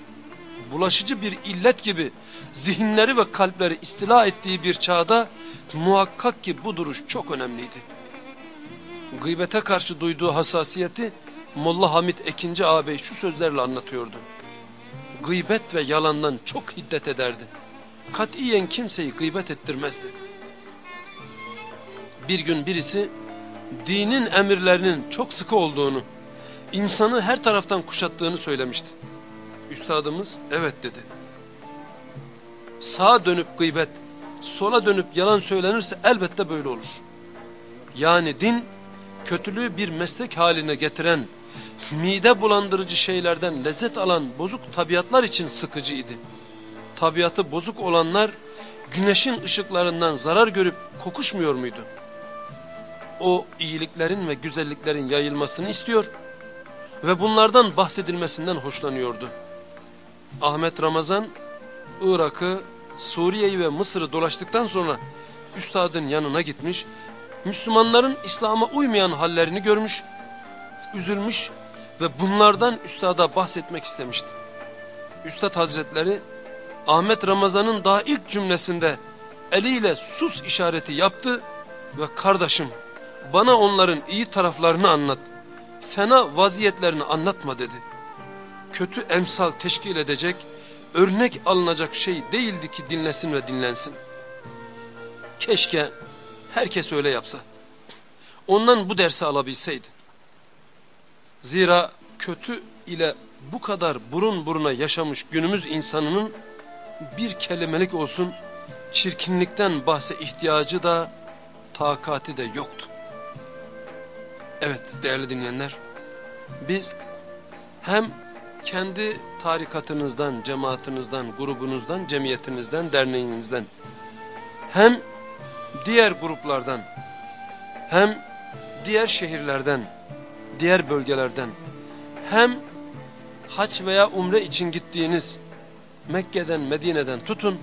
bulaşıcı bir illet gibi zihinleri ve kalpleri istila ettiği bir çağda muhakkak ki bu duruş çok önemliydi. Gıybete karşı duyduğu hassasiyeti Molla Hamit Ekinci ağabey şu sözlerle anlatıyordu. Gıybet ve yalandan çok hiddet ederdi. Katiyen kimseyi gıybet ettirmezdi. Bir gün birisi dinin emirlerinin çok sıkı olduğunu, insanı her taraftan kuşattığını söylemişti. Üstadımız evet dedi. Sağa dönüp gıybet, sola dönüp yalan söylenirse elbette böyle olur. Yani din kötülüğü bir meslek haline getiren, mide bulandırıcı şeylerden lezzet alan bozuk tabiatlar için sıkıcıydı. Tabiatı bozuk olanlar güneşin ışıklarından zarar görüp kokuşmuyor muydu? O iyiliklerin ve güzelliklerin yayılmasını istiyor ve bunlardan bahsedilmesinden hoşlanıyordu. Ahmet Ramazan Irak'ı, Suriye'yi ve Mısır'ı dolaştıktan sonra üstadın yanına gitmiş, Müslümanların İslam'a uymayan hallerini görmüş, üzülmüş ve bunlardan üstada bahsetmek istemişti. Üstad Hazretleri Ahmet Ramazan'ın daha ilk cümlesinde eliyle sus işareti yaptı ve kardeşim bana onların iyi taraflarını anlat, fena vaziyetlerini anlatma dedi. Kötü emsal teşkil edecek, örnek alınacak şey değildi ki dinlesin ve dinlensin. Keşke herkes öyle yapsa. Ondan bu dersi alabilseydi. Zira kötü ile bu kadar burun buruna yaşamış günümüz insanının bir kelimelik olsun çirkinlikten bahse ihtiyacı da takati de yoktu. Evet değerli dinleyenler biz hem kendi tarikatınızdan, cemaatinizden, grubunuzdan, cemiyetinizden, derneğinizden. Hem diğer gruplardan hem diğer şehirlerden, diğer bölgelerden hem haç veya umre için gittiğiniz Mekke'den, Medine'den tutun,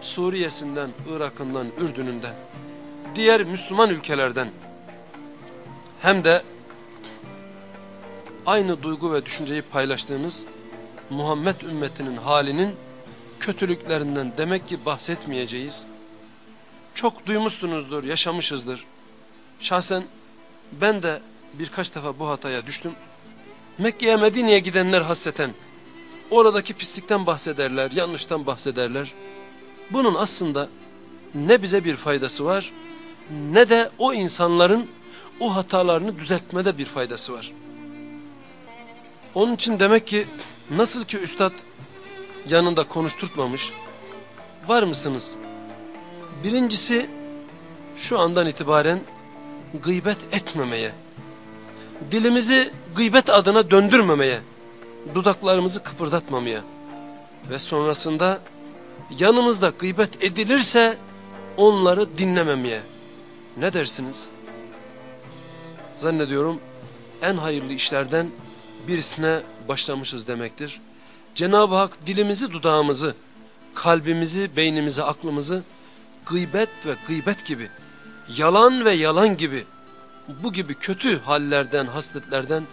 Suriye'sinden, Irak'ından, Ürdün'ünden, diğer Müslüman ülkelerden hem de aynı duygu ve düşünceyi paylaştığımız Muhammed ümmetinin halinin kötülüklerinden demek ki bahsetmeyeceğiz. Çok duymuşsunuzdur, yaşamışızdır. Şahsen ben de birkaç defa bu hataya düştüm. Mekke'ye Medine'ye gidenler hasreten oradaki pislikten bahsederler, yanlıştan bahsederler. Bunun aslında ne bize bir faydası var ne de o insanların o hatalarını düzeltmede bir faydası var. Onun için demek ki nasıl ki üstad yanında konuşturtmamış, var mısınız? Birincisi şu andan itibaren gıybet etmemeye, dilimizi gıybet adına döndürmemeye, dudaklarımızı kıpırdatmamaya ve sonrasında yanımızda gıybet edilirse onları dinlememeye. Ne dersiniz? Zannediyorum en hayırlı işlerden birisine başlamışız demektir. Cenab-ı Hak dilimizi, dudağımızı, kalbimizi, beynimizi, aklımızı gıybet ve gıybet gibi, yalan ve yalan gibi, bu gibi kötü hallerden, hasletlerden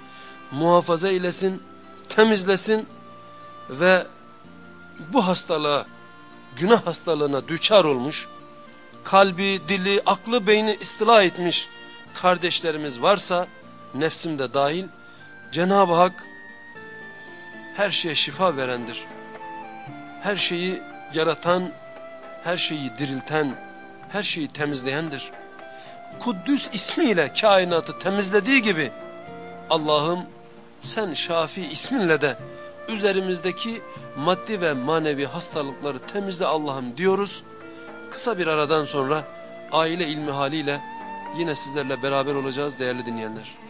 muhafaza eylesin, temizlesin ve bu hastalığa, günah hastalığına düçar olmuş, kalbi, dili, aklı, beyni istila etmiş kardeşlerimiz varsa, nefsim de dahil, Cenab-ı Hak her şeye şifa verendir. Her şeyi yaratan, her şeyi dirilten, her şeyi temizleyendir. Kuddüs ismiyle kainatı temizlediği gibi Allah'ım sen Şafi isminle de üzerimizdeki maddi ve manevi hastalıkları temizle Allah'ım diyoruz. Kısa bir aradan sonra aile ilmi haliyle yine sizlerle beraber olacağız değerli dinleyenler.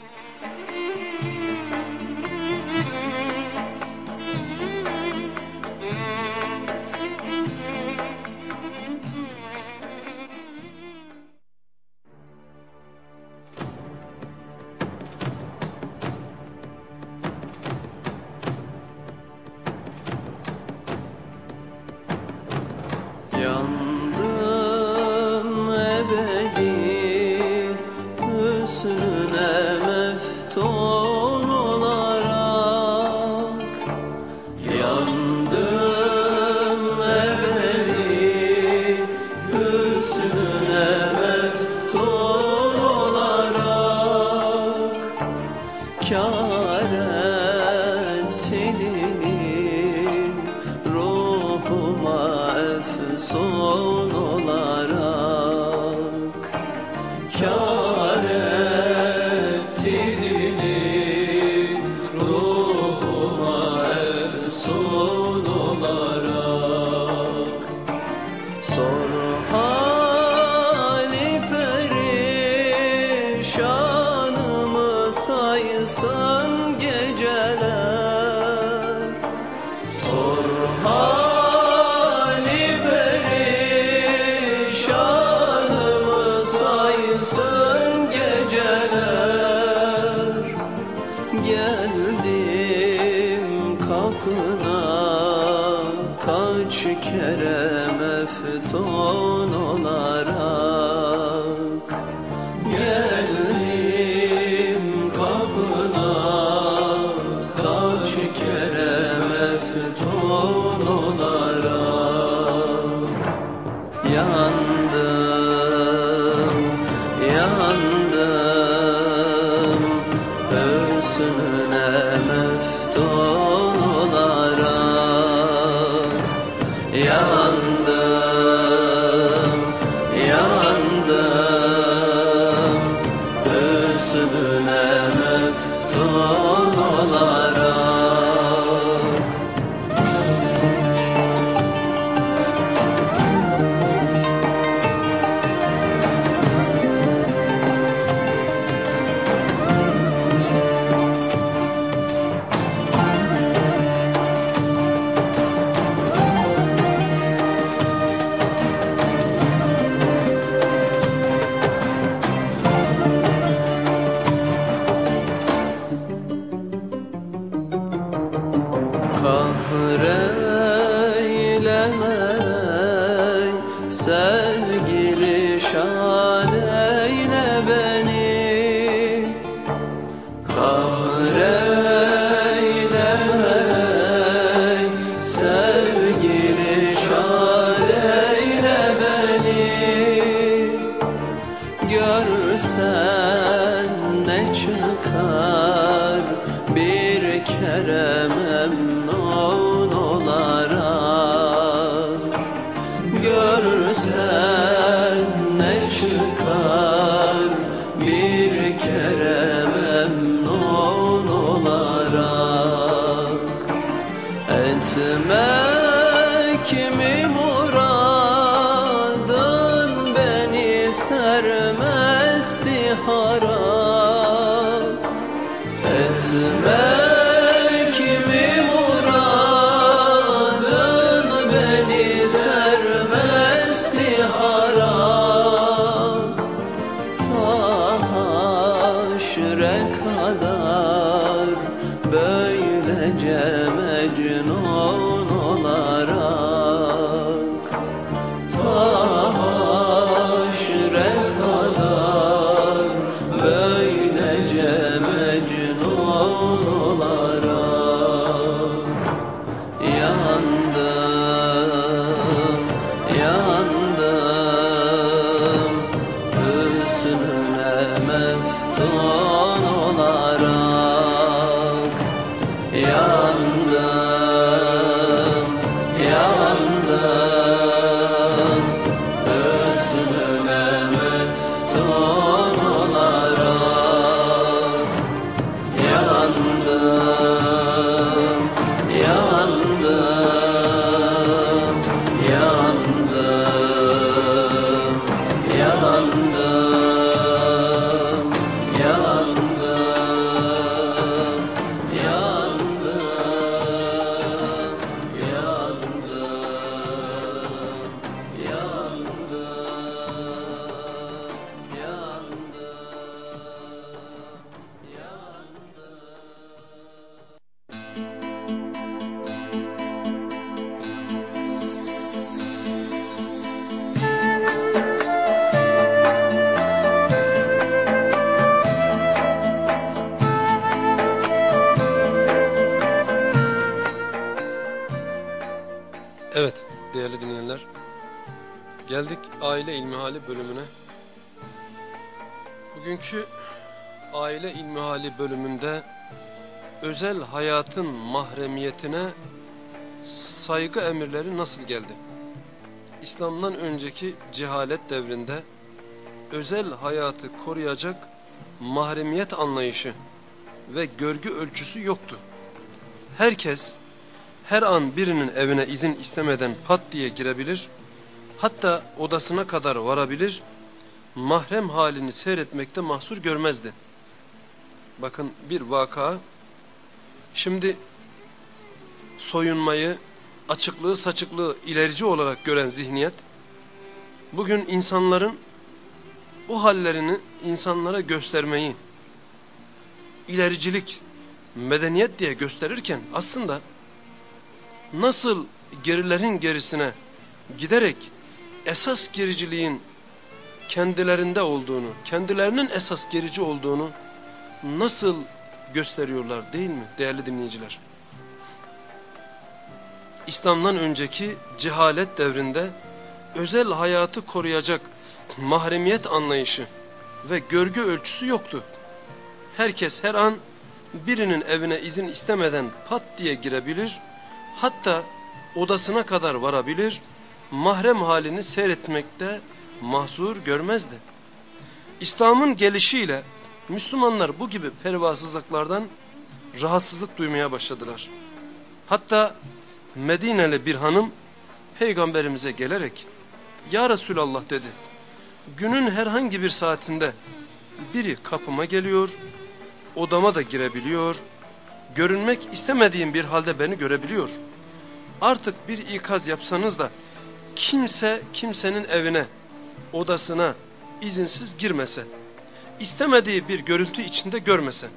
Özel hayatın mahremiyetine saygı emirleri nasıl geldi? İslam'dan önceki cehalet devrinde özel hayatı koruyacak mahremiyet anlayışı ve görgü ölçüsü yoktu. Herkes her an birinin evine izin istemeden pat diye girebilir, hatta odasına kadar varabilir, mahrem halini seyretmekte mahsur görmezdi. Bakın bir vaka, şimdi soyunmayı, açıklığı saçıklığı ilerici olarak gören zihniyet, bugün insanların bu hallerini insanlara göstermeyi, ilericilik, medeniyet diye gösterirken aslında nasıl gerilerin gerisine giderek esas gericiliğin kendilerinde olduğunu, kendilerinin esas gerici olduğunu nasıl gösteriyorlar değil mi değerli dinleyiciler? İslam'dan önceki cehalet devrinde özel hayatı koruyacak mahremiyet anlayışı ve görgü ölçüsü yoktu. Herkes her an birinin evine izin istemeden pat diye girebilir, hatta odasına kadar varabilir, mahrem halini seyretmekte mahzur görmezdi. İslam'ın gelişiyle Müslümanlar bu gibi pervasızlıklardan rahatsızlık duymaya başladılar. Hatta Medineli bir hanım peygamberimize gelerek Ya Resulallah dedi günün herhangi bir saatinde biri kapıma geliyor, odama da girebiliyor, görünmek istemediğim bir halde beni görebiliyor. Artık bir ikaz yapsanız da kimse kimsenin evine, odasına izinsiz girmese, istemediği bir görüntü içinde görmese.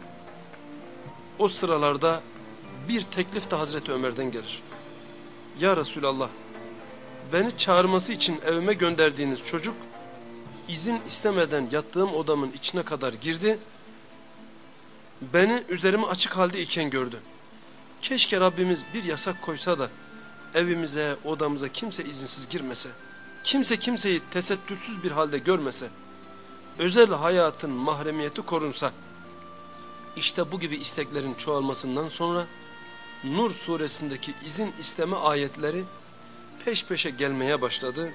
O sıralarda bir teklif de Hazreti Ömer'den gelir. Ya Resulallah, beni çağırması için evime gönderdiğiniz çocuk, izin istemeden yattığım odamın içine kadar girdi, beni üzerime açık halde iken gördü. Keşke Rabbimiz bir yasak koysa da evimize, odamıza kimse izinsiz girmese, kimse kimseyi tesettürsüz bir halde görmese, özel hayatın mahremiyeti korunsa, işte bu gibi isteklerin çoğalmasından sonra Nur suresindeki izin isteme ayetleri peş peşe gelmeye başladı.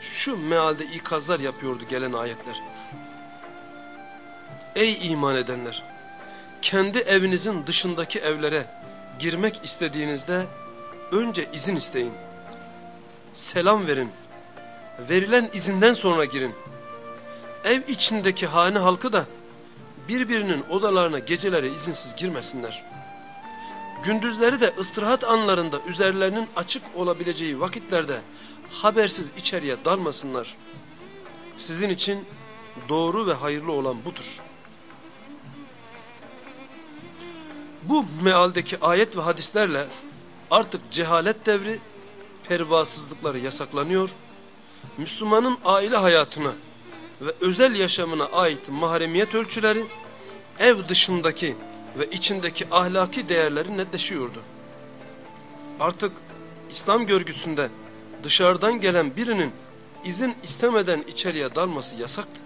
Şu mealde ikazlar yapıyordu gelen ayetler. Ey iman edenler! Kendi evinizin dışındaki evlere girmek istediğinizde önce izin isteyin. Selam verin. Verilen izinden sonra girin. Ev içindeki hane halkı da birbirinin odalarına geceleri izinsiz girmesinler. Gündüzleri de ıstirahat anlarında üzerlerinin açık olabileceği vakitlerde habersiz içeriye dalmasınlar. Sizin için doğru ve hayırlı olan budur. Bu mealdeki ayet ve hadislerle artık cehalet devri, pervasızlıkları yasaklanıyor. Müslümanın aile hayatına ve özel yaşamına ait mahremiyet ölçüleri ev dışındaki ve içindeki ahlaki değerleri netleşiyordu. Artık İslam görgüsünde dışarıdan gelen birinin izin istemeden içeriye dalması yasaktı.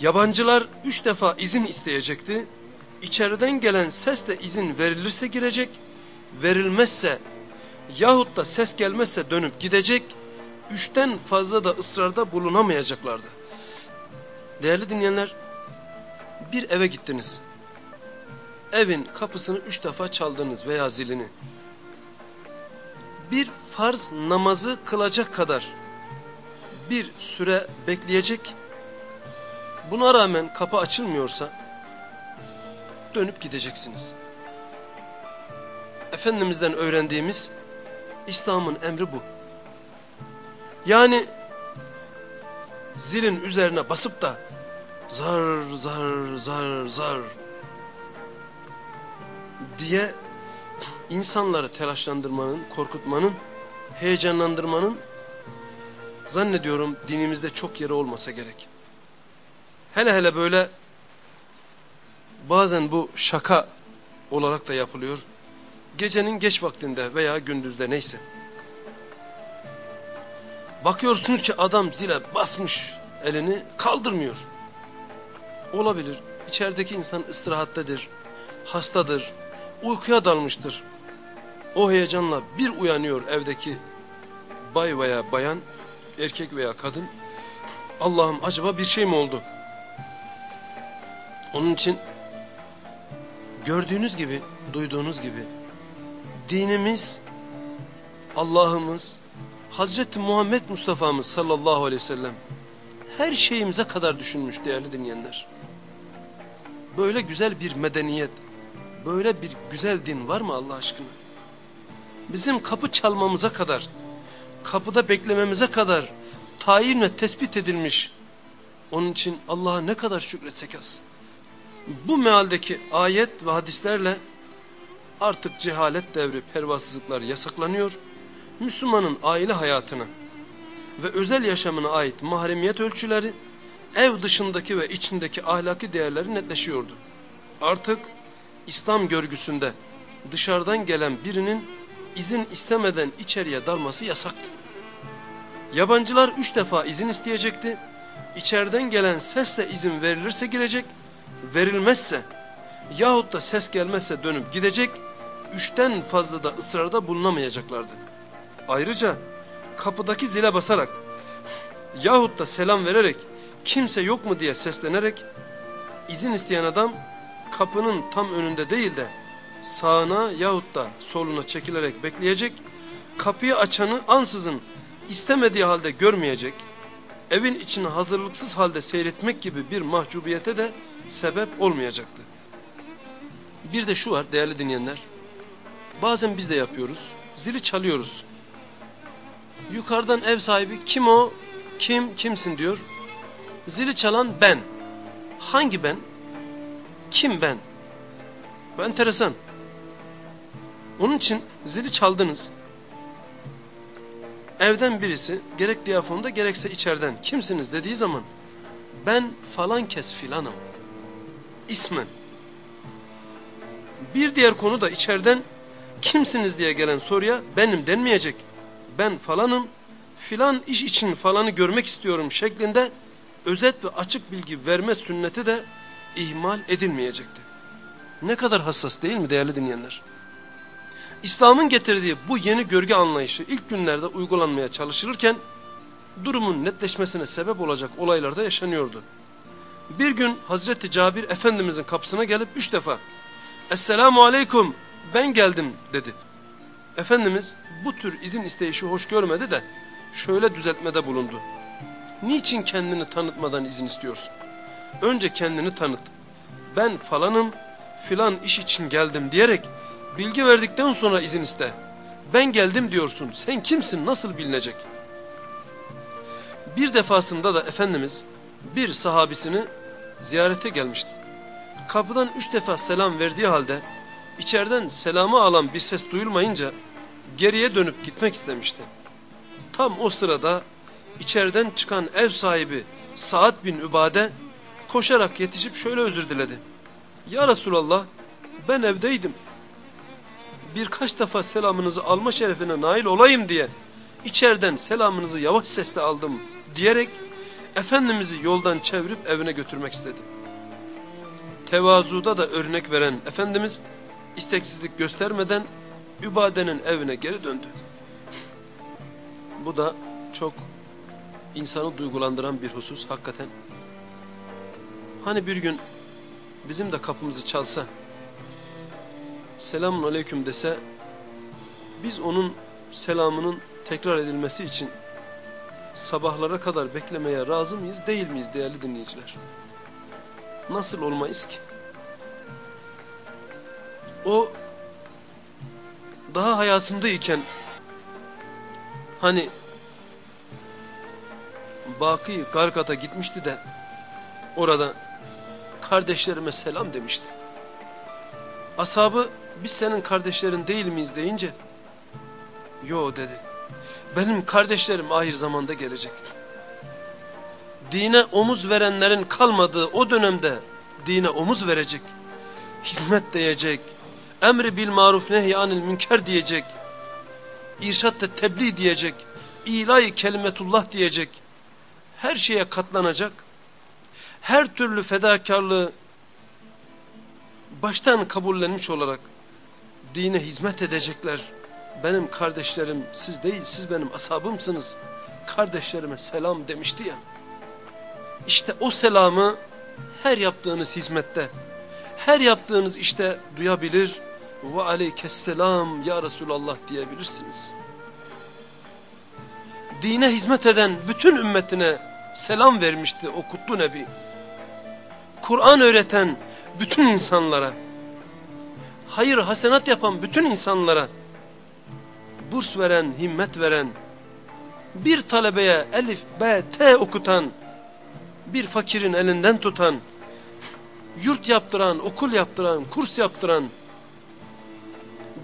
Yabancılar üç defa izin isteyecekti. İçeriden gelen sesle izin verilirse girecek, verilmezse yahut da ses gelmezse dönüp gidecek, üçten fazla da ısrarda bulunamayacaklardı. Değerli dinleyenler, bir eve gittiniz. Evin kapısını üç defa çaldınız veya zilini. Bir farz namazı kılacak kadar bir süre bekleyecek. Buna rağmen kapı açılmıyorsa dönüp gideceksiniz. Efendimiz'den öğrendiğimiz İslam'ın emri bu. Yani zilin üzerine basıp da zar zar zar zar diye insanları telaşlandırmanın, korkutmanın, heyecanlandırmanın zannediyorum dinimizde çok yeri olmasa gerek. Hele hele böyle bazen bu şaka olarak da yapılıyor. Gecenin geç vaktinde veya gündüzde neyse. Bakıyorsunuz ki adam zile basmış elini kaldırmıyor. Olabilir. İçerideki insan istirahattedir, hastadır, uykuya dalmıştır. O heyecanla bir uyanıyor evdeki bay veya bayan, erkek veya kadın. Allah'ım acaba bir şey mi oldu? Onun için gördüğünüz gibi, duyduğunuz gibi dinimiz, Allah'ımız, Hazreti Muhammed Mustafa'mız sallallahu aleyhi ve sellem her şeyimize kadar düşünmüş değerli dinleyenler. Böyle güzel bir medeniyet, böyle bir güzel din var mı Allah aşkına? Bizim kapı çalmamıza kadar, kapıda beklememize kadar tayin ve tespit edilmiş. Onun için Allah'a ne kadar şükretsek az. Bu mealdeki ayet ve hadislerle artık cehalet devri pervasızlıklar yasaklanıyor. Müslümanın aile hayatına ve özel yaşamına ait mahremiyet ölçüleri ev dışındaki ve içindeki ahlaki değerleri netleşiyordu. Artık İslam görgüsünde dışarıdan gelen birinin izin istemeden içeriye dalması yasaktı. Yabancılar üç defa izin isteyecekti. İçeriden gelen sesle izin verilirse girecek, verilmezse yahut da ses gelmezse dönüp gidecek, üçten fazla da ısrarda bulunamayacaklardı. Ayrıca kapıdaki zile basarak yahut da selam vererek kimse yok mu diye seslenerek izin isteyen adam kapının tam önünde değil de sağına yahut da soluna çekilerek bekleyecek, kapıyı açanı ansızın istemediği halde görmeyecek, evin içini hazırlıksız halde seyretmek gibi bir mahcubiyete de sebep olmayacaktı. Bir de şu var değerli dinleyenler, bazen biz de yapıyoruz, zili çalıyoruz. Yukarıdan ev sahibi kim o, kim, kimsin diyor. Zili çalan ben. Hangi ben? Kim ben? Bu enteresan. Onun için zili çaldınız. Evden birisi gerek diyafonda gerekse içeriden kimsiniz dediği zaman ben falan kes filanım. İsmen. Bir diğer konu da içeriden kimsiniz diye gelen soruya benim denmeyecek. Ben falanım filan iş için falanı görmek istiyorum şeklinde özet ve açık bilgi verme sünneti de ihmal edilmeyecekti. Ne kadar hassas değil mi değerli dinleyenler? İslam'ın getirdiği bu yeni görgü anlayışı ilk günlerde uygulanmaya çalışılırken durumun netleşmesine sebep olacak olaylar da yaşanıyordu. Bir gün Hazreti Cabir Efendimizin kapısına gelip üç defa Esselamu Aleyküm ben geldim dedi. Efendimiz bu tür izin isteyişi hoş görmedi de şöyle düzeltmede bulundu. Niçin kendini tanıtmadan izin istiyorsun? Önce kendini tanıt. Ben falanım filan iş için geldim diyerek bilgi verdikten sonra izin iste. Ben geldim diyorsun. Sen kimsin? Nasıl bilinecek? Bir defasında da Efendimiz bir sahabisini ziyarete gelmişti. Kapıdan üç defa selam verdiği halde içeriden selamı alan bir ses duyulmayınca geriye dönüp gitmek istemişti. Tam o sırada içeriden çıkan ev sahibi Saad bin Übade koşarak yetişip şöyle özür diledi. Ya Resulallah ben evdeydim. Birkaç defa selamınızı alma şerefine nail olayım diye içeriden selamınızı yavaş sesle aldım diyerek Efendimiz'i yoldan çevirip evine götürmek istedi. Tevazuda da örnek veren Efendimiz isteksizlik göstermeden Übade'nin evine geri döndü. Bu da çok insanı duygulandıran bir husus hakikaten. Hani bir gün bizim de kapımızı çalsa, selamun aleyküm dese, biz onun selamının tekrar edilmesi için sabahlara kadar beklemeye razı mıyız değil miyiz değerli dinleyiciler? Nasıl olmayız ki? O daha hayatındayken hani Baki Gargat'a gitmişti de orada kardeşlerime selam demişti. Asabı biz senin kardeşlerin değil miyiz deyince yo dedi. Benim kardeşlerim ahir zamanda gelecek. Dine omuz verenlerin kalmadığı o dönemde dine omuz verecek. Hizmet diyecek. Emri bil maruf nehy anil münker diyecek. İrşat da tebliğ diyecek. ilahi kelimetullah diyecek, her şeye katlanacak, her türlü fedakarlığı baştan kabullenmiş olarak dine hizmet edecekler. Benim kardeşlerim siz değil, siz benim asabımsınız. Kardeşlerime selam demişti ya. İşte o selamı her yaptığınız hizmette, her yaptığınız işte duyabilir ve aleykesselam ya Resulallah diyebilirsiniz. Dine hizmet eden bütün ümmetine selam vermişti o kutlu nebi. Kur'an öğreten bütün insanlara, hayır hasenat yapan bütün insanlara, burs veren, himmet veren, bir talebeye elif, b, t okutan, bir fakirin elinden tutan, yurt yaptıran, okul yaptıran, kurs yaptıran,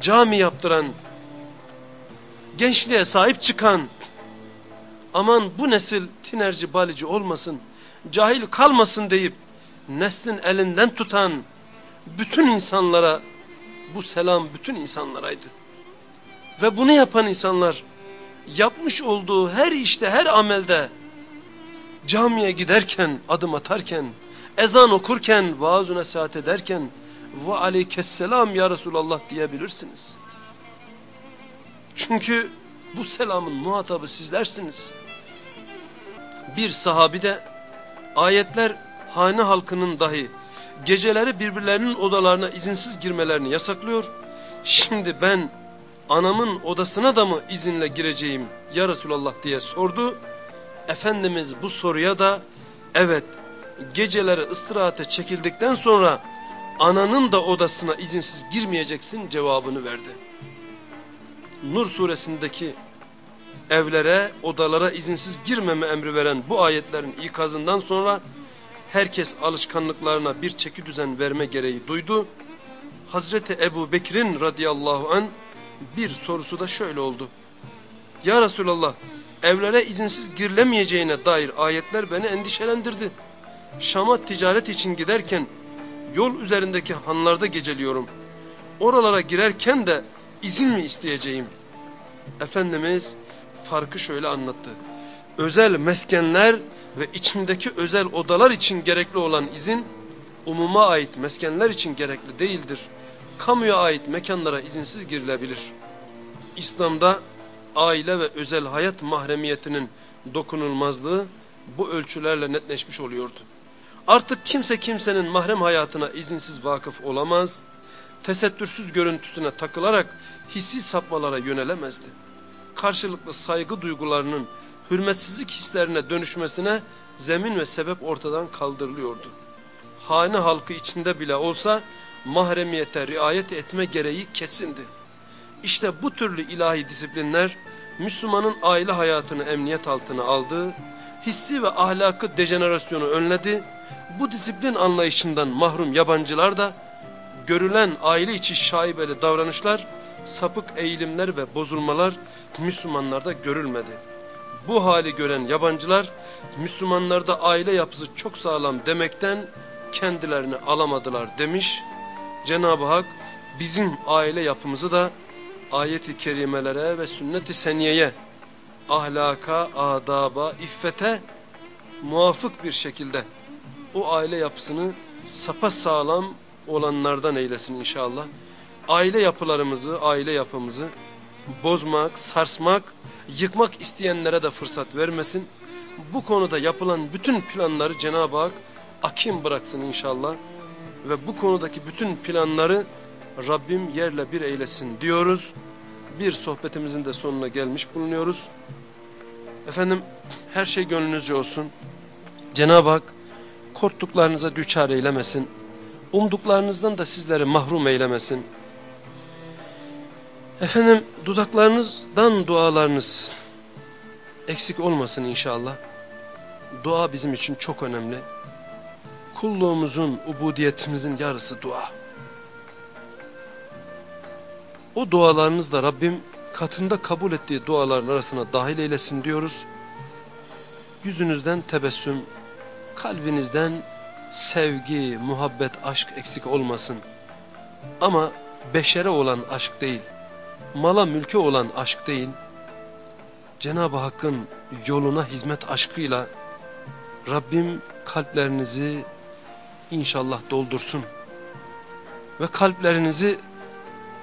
cami yaptıran, gençliğe sahip çıkan, aman bu nesil tinerci balici olmasın, cahil kalmasın deyip, neslin elinden tutan bütün insanlara, bu selam bütün insanlaraydı. Ve bunu yapan insanlar, yapmış olduğu her işte, her amelde, camiye giderken, adım atarken, ezan okurken, vaaz nasihat ederken, ve aleykesselam ya Resulallah diyebilirsiniz. Çünkü bu selamın muhatabı sizlersiniz. Bir sahabi de ayetler hane halkının dahi geceleri birbirlerinin odalarına izinsiz girmelerini yasaklıyor. Şimdi ben anamın odasına da mı izinle gireceğim ya Resulallah diye sordu. Efendimiz bu soruya da evet geceleri ıstırahate çekildikten sonra ananın da odasına izinsiz girmeyeceksin cevabını verdi. Nur suresindeki evlere, odalara izinsiz girmeme emri veren bu ayetlerin ikazından sonra herkes alışkanlıklarına bir çeki düzen verme gereği duydu. Hazreti Ebu Bekir'in radıyallahu an bir sorusu da şöyle oldu. Ya Resulallah evlere izinsiz girilemeyeceğine dair ayetler beni endişelendirdi. Şam'a ticaret için giderken yol üzerindeki hanlarda geceliyorum. Oralara girerken de izin mi isteyeceğim? Efendimiz farkı şöyle anlattı. Özel meskenler ve içindeki özel odalar için gerekli olan izin, umuma ait meskenler için gerekli değildir. Kamuya ait mekanlara izinsiz girilebilir. İslam'da aile ve özel hayat mahremiyetinin dokunulmazlığı bu ölçülerle netleşmiş oluyordu. Artık kimse kimsenin mahrem hayatına izinsiz vakıf olamaz, tesettürsüz görüntüsüne takılarak hissi sapmalara yönelemezdi. Karşılıklı saygı duygularının hürmetsizlik hislerine dönüşmesine zemin ve sebep ortadan kaldırılıyordu. Hane halkı içinde bile olsa mahremiyete riayet etme gereği kesindi. İşte bu türlü ilahi disiplinler Müslümanın aile hayatını emniyet altına aldı, hissi ve ahlakı dejenerasyonu önledi. Bu disiplin anlayışından mahrum yabancılar da görülen aile içi şaibeli davranışlar, sapık eğilimler ve bozulmalar Müslümanlarda görülmedi. Bu hali gören yabancılar Müslümanlarda aile yapısı çok sağlam demekten kendilerini alamadılar demiş. Cenab-ı Hak bizim aile yapımızı da ayet-i kerimelere ve sünnet-i seniyeye, ahlaka, adaba, iffete muvafık bir şekilde o aile yapısını sapa sağlam olanlardan eylesin inşallah. Aile yapılarımızı, aile yapımızı bozmak, sarsmak, yıkmak isteyenlere de fırsat vermesin. Bu konuda yapılan bütün planları Cenab-ı Hak akim bıraksın inşallah. Ve bu konudaki bütün planları Rabbim yerle bir eylesin diyoruz. Bir sohbetimizin de sonuna gelmiş bulunuyoruz. Efendim her şey gönlünüzce olsun. Cenab-ı Hak korktuklarınıza düçar eylemesin. Umduklarınızdan da sizleri mahrum eylemesin. Efendim dudaklarınızdan dualarınız eksik olmasın inşallah. Dua bizim için çok önemli. Kulluğumuzun, ubudiyetimizin yarısı dua. O dualarınız da Rabbim katında kabul ettiği duaların arasına dahil eylesin diyoruz. Yüzünüzden tebessüm, kalbinizden sevgi, muhabbet, aşk eksik olmasın. Ama beşere olan aşk değil mala mülke olan aşk değil, Cenab-ı Hakk'ın yoluna hizmet aşkıyla Rabbim kalplerinizi inşallah doldursun. Ve kalplerinizi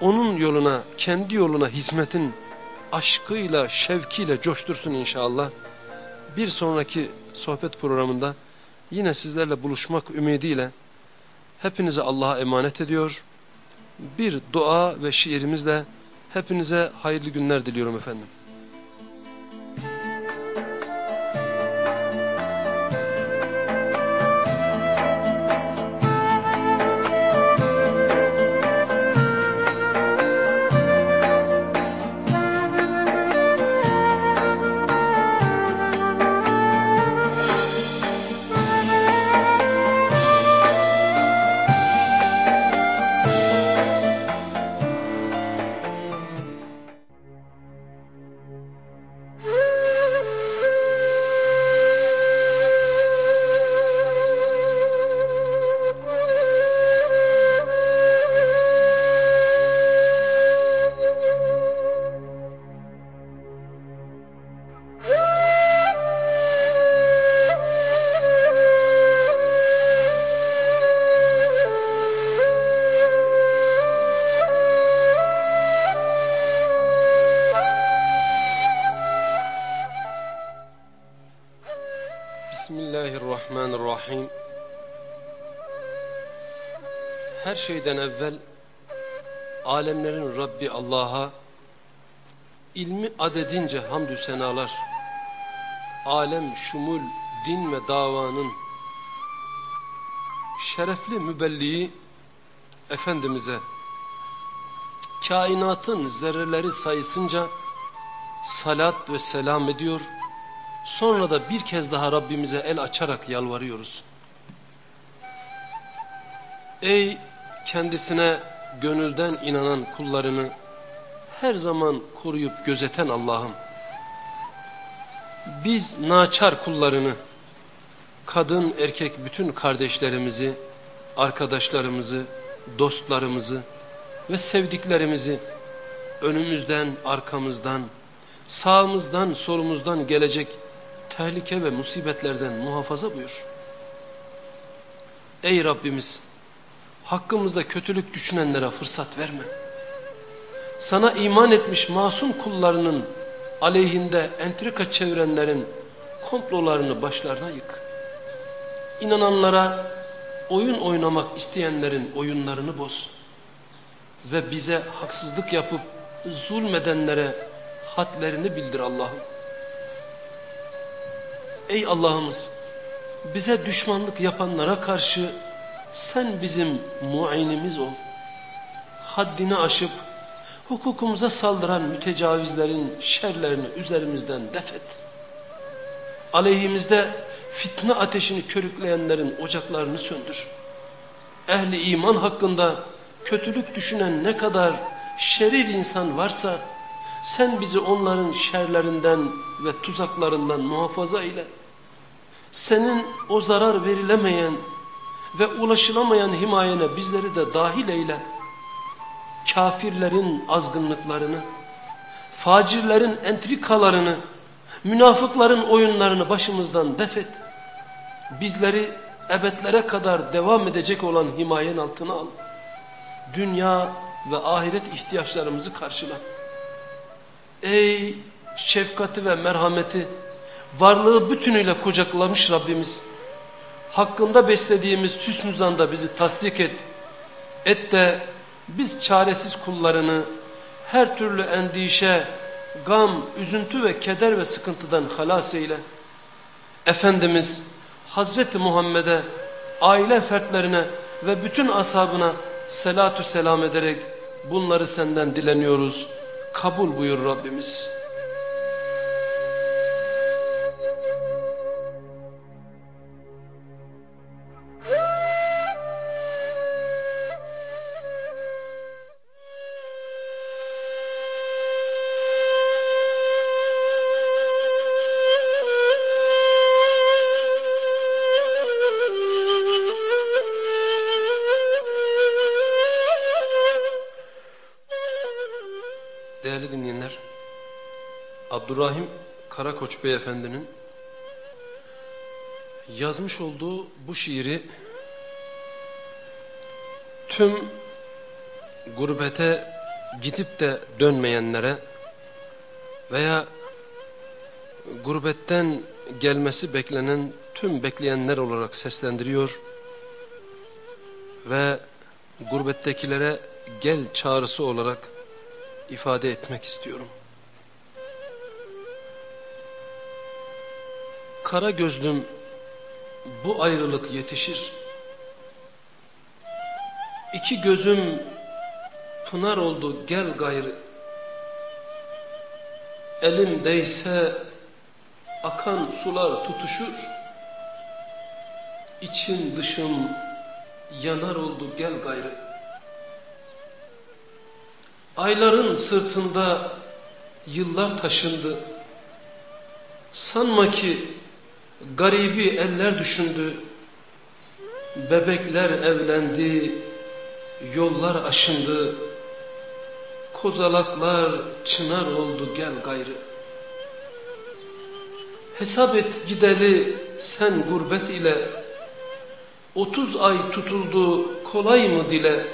onun yoluna, kendi yoluna hizmetin aşkıyla, şevkiyle coştursun inşallah. Bir sonraki sohbet programında yine sizlerle buluşmak ümidiyle hepinize Allah'a emanet ediyor. Bir dua ve şiirimizle hepinize hayırlı günler diliyorum efendim. Şeyden evvel alemlerin Rabbi Allah'a ilmi adedince hamdü senalar, alem şumul din ve davanın şerefli mübelliği Efendimiz'e kainatın zerreleri sayısınca salat ve selam ediyor. Sonra da bir kez daha Rabbimize el açarak yalvarıyoruz. Ey kendisine gönülden inanan kullarını her zaman koruyup gözeten Allah'ım. Biz naçar kullarını, kadın erkek bütün kardeşlerimizi, arkadaşlarımızı, dostlarımızı ve sevdiklerimizi önümüzden, arkamızdan, sağımızdan, solumuzdan gelecek tehlike ve musibetlerden muhafaza buyur. Ey Rabbimiz! Hakkımızda kötülük düşünenlere fırsat verme. Sana iman etmiş masum kullarının aleyhinde entrika çevirenlerin komplolarını başlarına yık. İnananlara oyun oynamak isteyenlerin oyunlarını boz. Ve bize haksızlık yapıp zulmedenlere hadlerini bildir Allah'ım. Ey Allah'ımız bize düşmanlık yapanlara karşı sen bizim muayenimiz ol. Haddini aşıp hukukumuza saldıran mütecavizlerin şerlerini üzerimizden defet. Aleyhimizde fitne ateşini körükleyenlerin ocaklarını söndür. Ehli iman hakkında kötülük düşünen ne kadar şerir insan varsa sen bizi onların şerlerinden ve tuzaklarından muhafaza eyle. Senin o zarar verilemeyen ve ulaşılamayan himayene bizleri de dahil eyle. Kafirlerin azgınlıklarını, facirlerin entrikalarını, münafıkların oyunlarını başımızdan defet. Bizleri ebedlere kadar devam edecek olan himayen altına al. Dünya ve ahiret ihtiyaçlarımızı karşıla. Ey şefkati ve merhameti varlığı bütünüyle kucaklamış Rabbimiz hakkında beslediğimiz hüsnü zanda bizi tasdik et. Et de biz çaresiz kullarını her türlü endişe, gam, üzüntü ve keder ve sıkıntıdan halas eyle. Efendimiz Hazreti Muhammed'e, aile fertlerine ve bütün ashabına selatü selam ederek bunları senden dileniyoruz. Kabul buyur Rabbimiz. Karakoç beyefendinin yazmış olduğu bu şiiri tüm gurbete gidip de dönmeyenlere veya gurbetten gelmesi beklenen tüm bekleyenler olarak seslendiriyor ve gurbettekilere gel çağrısı olarak ifade etmek istiyorum. Kara gözlüm bu ayrılık yetişir. İki gözüm pınar oldu gel gayrı. Elim değse akan sular tutuşur. İçim dışım yanar oldu gel gayrı. Ayların sırtında yıllar taşındı. Sanma ki garibi eller düşündü. Bebekler evlendi, yollar aşındı. Kozalaklar çınar oldu gel gayrı. Hesap et gideli sen gurbet ile. Otuz ay tutuldu kolay mı dile?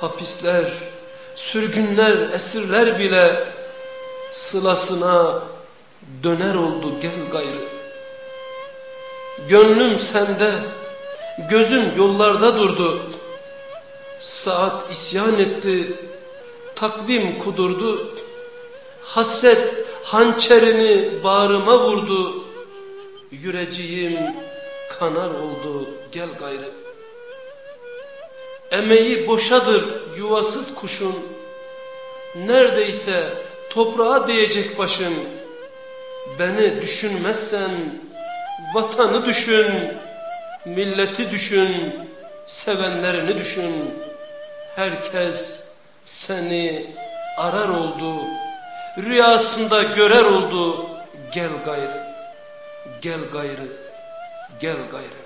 Hapisler, sürgünler, esirler bile sılasına döner oldu gel gayrı. Gönlüm sende, gözüm yollarda durdu. Saat isyan etti, takvim kudurdu. Hasret hançerini bağrıma vurdu. Yüreceğim kanar oldu gel gayrı. Emeği boşadır yuvasız kuşun. Neredeyse toprağa değecek başın. Beni düşünmezsen vatanı düşün, milleti düşün, sevenlerini düşün. Herkes seni arar oldu, rüyasında görer oldu. Gel gayrı, gel gayrı, gel gayrı.